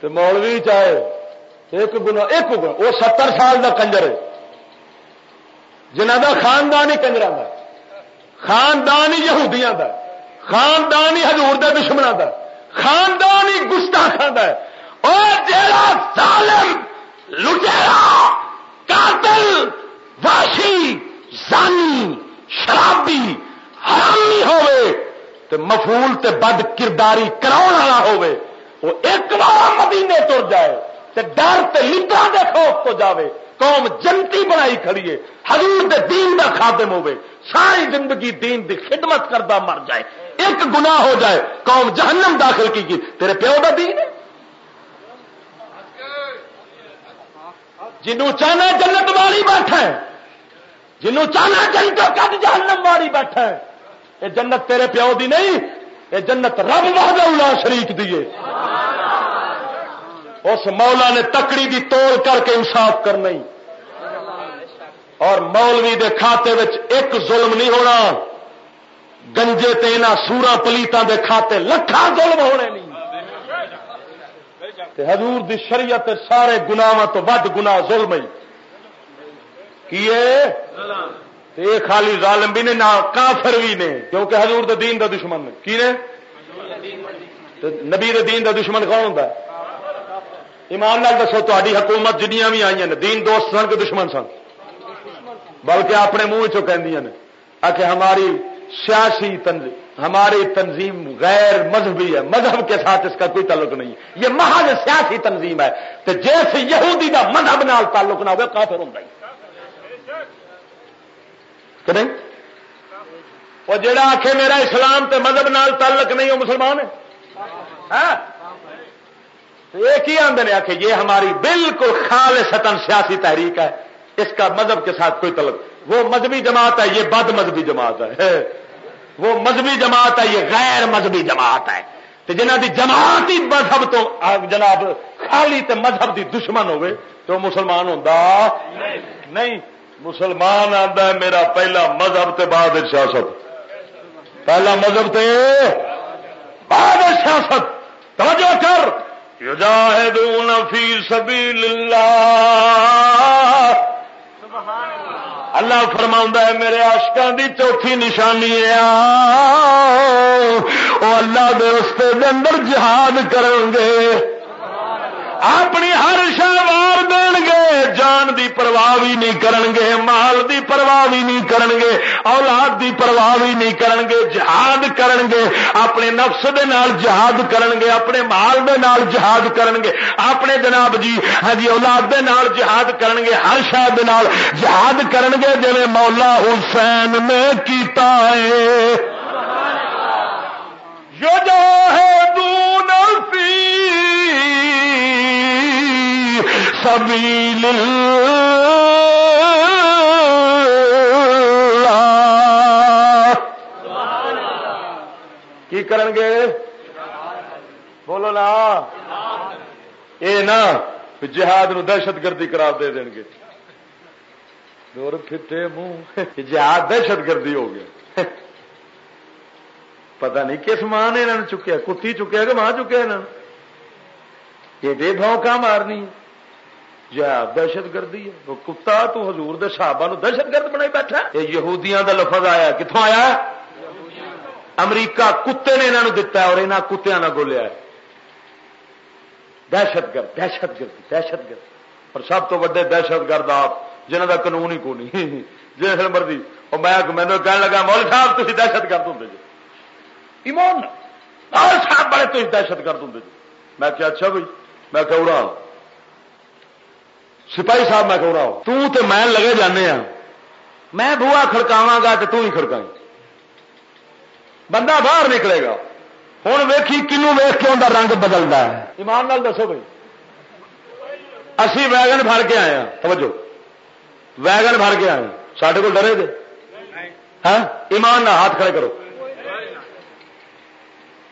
S1: تو مولوی چاہے، ایک گنا ایک گنا وہ ستر سال کا کنجر ہے۔ جنہ کا خاندان ہی کنجر کا خاندان ہی یہودیاں دا خاندان ہی ہزور دے دشمنوں کا خاندان ہی گستاخان کا اور جیڑا ظالم، لٹیرا، قاتل واشی زانی، شرابی، حرامی ہوئے تے مفول تے بد کرداری کراؤ والا ہوئے۔ وہ ایک بار مدینے تر جائے تے ڈر تے دے خوف تو جاوے۔ قوم جنتی بنائی کھڑی ہے۔ حضور دے دین دا خادم ہوئے۔ ساری زندگی دین دی خدمت کردہ مر جائے۔ ایک گناہ ہو جائے۔ قوم جہنم داخل کی کی تیرے پیو دا دین ہے؟ جنوں چاہنا جنت والی بیٹھا ہے۔ جنوں چاہنا جنت کد جہنم والی بیٹھا ہے۔ یہ جنت تیرے پیو دی نہیں یہ جنت رب واہ اللہ شریک دیے اس مولا نے تکڑی دی توڑ کر کے انصاف کرنا اور مولوی دے کھاتے وچ ایک ظلم نہیں ہونا۔ گنجے تینا سورا پلیتاں دے کھاتے لکھا ظلم ہونے نہیں۔ حضور دی شریعت سارے گناواں تو ود گنا ظلم ہی۔ کیے خالی ظالم بھی نے، نہ کافر بھی نے، کیونکہ حضور دے دین دا دشمن کی نے؟ نبی دین دا دشمن کون ہوتا ہے؟ ایمان لال دسو تاری حکومت جنیاں بھی آئی ہیں دین دوست سن کے دشمن سن؟ بلکہ اپنے منہ چی کہ ہماری سیاسی تنظیم ہماری تنظیم غیر مذہبی ہے، مذہب کے ساتھ اس کا کوئی تعلق نہیں یہ محض سیاسی تنظیم ہے۔ تو جیسے یہودی کا مذہب نال تعلق نہ ہو کافر ہوں کہ نہیں وہ جڑا آخ میرا اسلام تے مذہب نال تعلق نہیں، وہ مسلمان ہے؟ ہاں؟ ایک ہی آدھے آخ یہ ہماری بالکل خالص سیاسی تحریک ہے، اس کا مذہب کے ساتھ کوئی تعلق۔ وہ مذہبی جماعت ہے، یہ بد مذہبی جماعت ہے۔ ہاں؟ وہ مذہبی جماعت ہے، یہ غیر مذہبی جماعت ہے۔ تو جنہ دی جماعت ہی مذہب تو جناب، خالی تے مذہب دی دشمن ہوئے تو مسلمان ہوں نہیں۔ مسلمان آتا ہے، میرا پہلا مذہب تے بعد سیاست۔ پہلا مذہب تے بعد سیاست۔ توجہ کر۔ یجاہدون فی سبیل اللہ اللہ فرما ہے، میرے آشکان دی چوتھی نشانی ہے۔ وہ اللہ دے رستے دے اندر جہاد کریں گے۔ اپنی ہر شہوار دین گے جان دی پرواہ بھی نہیں کرن گے مال دی پرواہ بھی نہیں کرن گے اولاد دی پرواہ بھی نہیں کرن گے جہاد کرن گے اپنے نفس دے نال جہاد کرن گے اپنے مال دے نال جہاد کرن گے اپنے جناب جی ہاں جی اولاد دے نال جہاد کرن گے ہر شہ دے نال جہاد کرن گے جی مولا حسین نے کیتا ہے جو جو ہے دون فی سبیل کی کرن گے؟ بولو نا۔ یہ نا، جہاد نو دہشت گردی قرار دے دیں گے۔ دور پھٹے منہ۔ جہاد دہشت گردی ہو گیا۔ پتہ نہیں کس ماں نے انہوں چکیا کتی چکیا کہ ماں چکیا انہوں یہ دے بھونکا مارنی۔ جہاد دہشت گردی ہے۔ وہ کتا تو حضور دے صحابہ نو دہشت گرد بنائی بیٹھا یہ یہودیاں دا لفظ آیا کتوں آیا امریکہ کتے نے انہوں دتا ہے اور یہاں کتیا نہ گولیا ہے۔ دہشت گرد، دہشت گردی دہشت گرد۔ اور سب تو وڈے دہشت گرد آپ جنہ کا قانون ہی کو نہیں۔ جس مرضی۔ اور میں مینو کہنے لگا مول صاحب تھی دہشت گرد ہوں جی۔ ایمان مول صاحب بڑے تھی دہشت گرد ہوں جی۔ میں کیا اچھا بھائی، میں کہ اڑا سپاہی صاحب میں کہ اڑا تو تے میں لگے جانے ہاں۔ میں بوا کھڑکاوا گا تو تھی کھڑکائی بندہ باہر نکلے گا۔ ہوں ویکھی کنو ویخ کے اندر رنگ بدلتا ہے۔ ایمان نال دسو بھائی۔ اسی ویگن بھر کے آئے ہیں توجہ۔ ویگن بھر کے آئے ہیں سارے کو ڈرے گے ہاں؟ ایمان نہ ہاتھ کھڑے کرو۔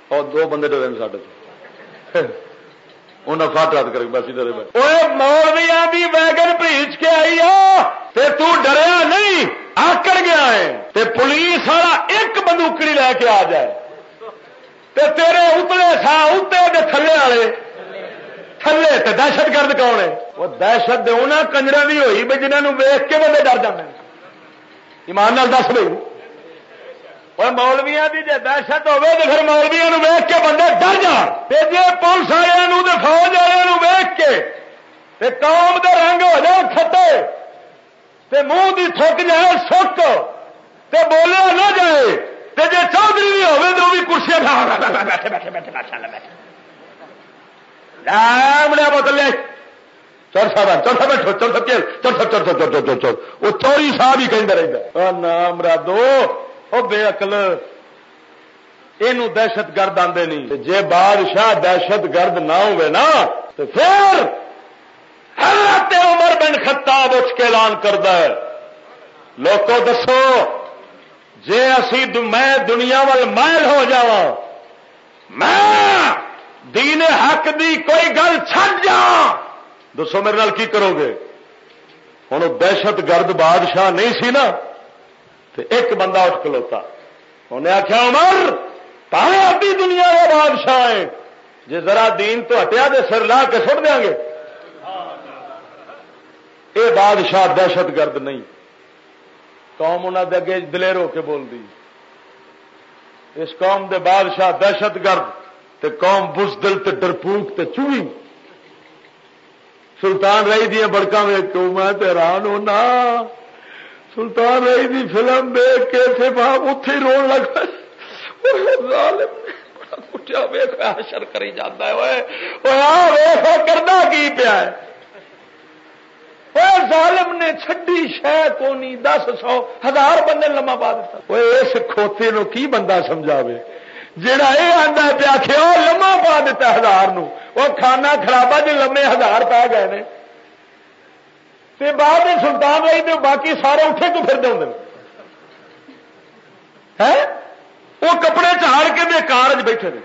S1: اور دو بندے ڈرے سارے انہیں فٹ رد کر بس ڈرے میں مولویا بھی ویگن بھیج کے آئی تے تو ڈریا نہیں، آکڑ گیا ہے۔ تے پولیس والا ایک بندوکڑی لے کے آ جائے۔ تے تیرے اتلے سا اتنے تھلے والے۔ تھلے تے دہشت گرد کون ہے؟ وہ دہشت انہیں کنجر بھی ہوئی بھی جنہوں ویخ کے بندے ڈر جانے ایمان نال دس بھائی اور مولویا کی جی دہشت ہوے تو پھر مولویا ویخ کے بندے ڈر جان جی پولیس والے فوج والے ویخ کے تے قوم دے رنگ ہو جائے کھٹے۔ تے منہ دی تھک جائے سک تے بولیا نہ جائے۔ تے جے چودھری بھی ہوے تو بھی کرسیاں کھا۔ بیٹھے بیٹھے بیٹھے بیٹھے بیٹھے بڑا بوتل لے۔ چل صاحب بیٹھو چل سب، چل چل چل چل چل چل وہ چوری صاحب ہی کہیں رہتا نام رادو وہ بے اقل یہ دہشت گرد آتے نہیں۔ جے بادشاہ دہشت گرد نہ ہوئے نا تو پھر حضرت عمر بن خطاب اٹھ کے اعلان کرتا ہے۔ لوگوں دسو، جے اسی میں دنیا وال مائل ہو جا میں دین حق دی کوئی گل چھڈ جا دسو میرے نال کی کرو گے؟ ہوں دہشت گرد بادشاہ نہیں سی نا۔ تو ایک بندہ اٹھ کلوتا انہیں آخیا عمر پاوے ابھی دنیا کا بادشاہ ہے۔ جی ذرا دین تو ہٹیا دے، سر لا کے سٹ دیا گے۔ یہ بادشاہ، دہشت گرد نہیں۔ قوم انہوں دے اگے دلیر ہو کے بول دی۔ اس قوم دے بادشاہ دہشت گرد تے قوم بزدل تے ڈرپوک تے چوئی سلطان رہی دیا بڑکا میں کیوں میں حیران ہونا سلطان رہی دی فلم دیکھ کے تھے اتے ہی رو لگ کٹیا ویخ حشر کری جانا ہے۔ کرنا کی پیا ہے؟ ظالم نے چھڈی شہ کونی، دس سو، ہزار بندے لما پا دیتا اس کھوتے نو کی بندہ سمجھا جا یہ آتا پیا کہ وہ لما پا دیتا ہزار نو، وہ کھانا خرابا جی لمے ہزار پا گئے نے۔ تے بعد سلطان رہی تو باقی سارے اٹھے کو پھر دے وہ کپڑے چاڑ کے دے کار بیٹھے تھے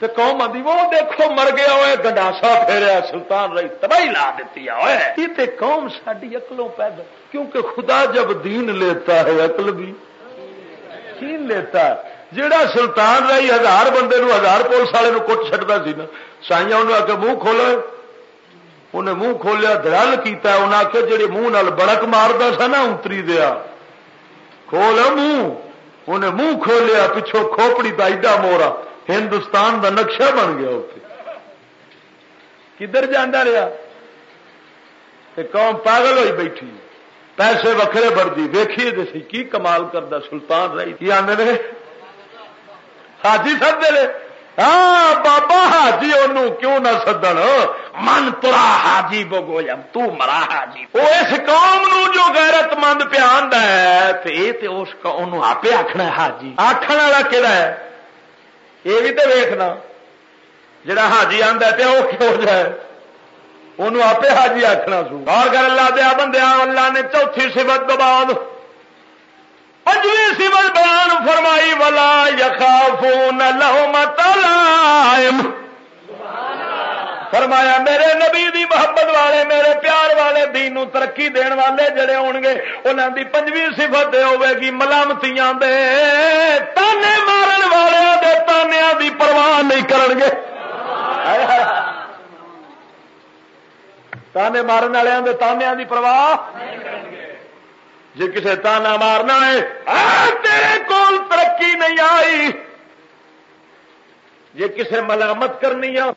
S1: تو قوم آدھی وہ دیکھو مر گیا ہوئے، گنڈاسا پھیریا، سلطان رہی، تباہی لا دیتی ہے تے قوم ساری اکلوں پیدا کیونکہ خدا جب دین لیتا ہے اکل بھی دین لیتا ہے۔ جہاں سلطان رہی، ہزار بندے نو، ہزار پولیس والے کٹ چڑتا سی نا، سائیاں انہوں آ کے منہ کھولو انہیں منہ کھولیا درل کیا انہیں آخیا جی منہ نال بڑک مارتا سا نا، اتری دیا۔ کھول منہ۔ انہیں منہ کھولیا پچھو کھوپڑی کا ایڈا مورا۔ ہندوستان کا نقشہ بن گیا اتنے کدھر جانا رہا قوم پاگل ہوئی بیٹھی۔ پیسے وکھرے بڑھتی ویکھیے سی، کی کمال کرتا سلطان رہی۔ کی آدھے حاجی سب دے ہاں بابا حاجی ان کیوں نہ سدن؟ من ترا حاجی بگوجم تو مرا حاجی۔ وہ اس قوم نو جو غیرت مند پیا ہے اس آپ آخنا حاجی۔ آخر والا کہڑا ہے؟ یہ بھی تو ویخنا جڑا حاجی آتا ہے وہ کیوں جائے انہوں آپ حاجی آخنا سو۔ اور کر اللہ دیا بندیا اللہ نے چوتھی سبت بعد پنجویں سمت بیان فرمائی والا یخا فون لو مت فرمایا، میرے نبی دی محبت والے، میرے پیار والے، دین ترقی دین والے جڑے ہون گے انہوں دی پنجویں سفت ہوے گی ملامتیاں دے۔ تانے مارن والے دے تانیا دی پرواہ نہیں کرن گے۔ تانے مارن والوں دے تانیا دی پرواہ نہیں جی کسی تانا مارنا ہے تیرے کول ترقی نہیں آئی۔ جی کسی ملامت کرنی ہے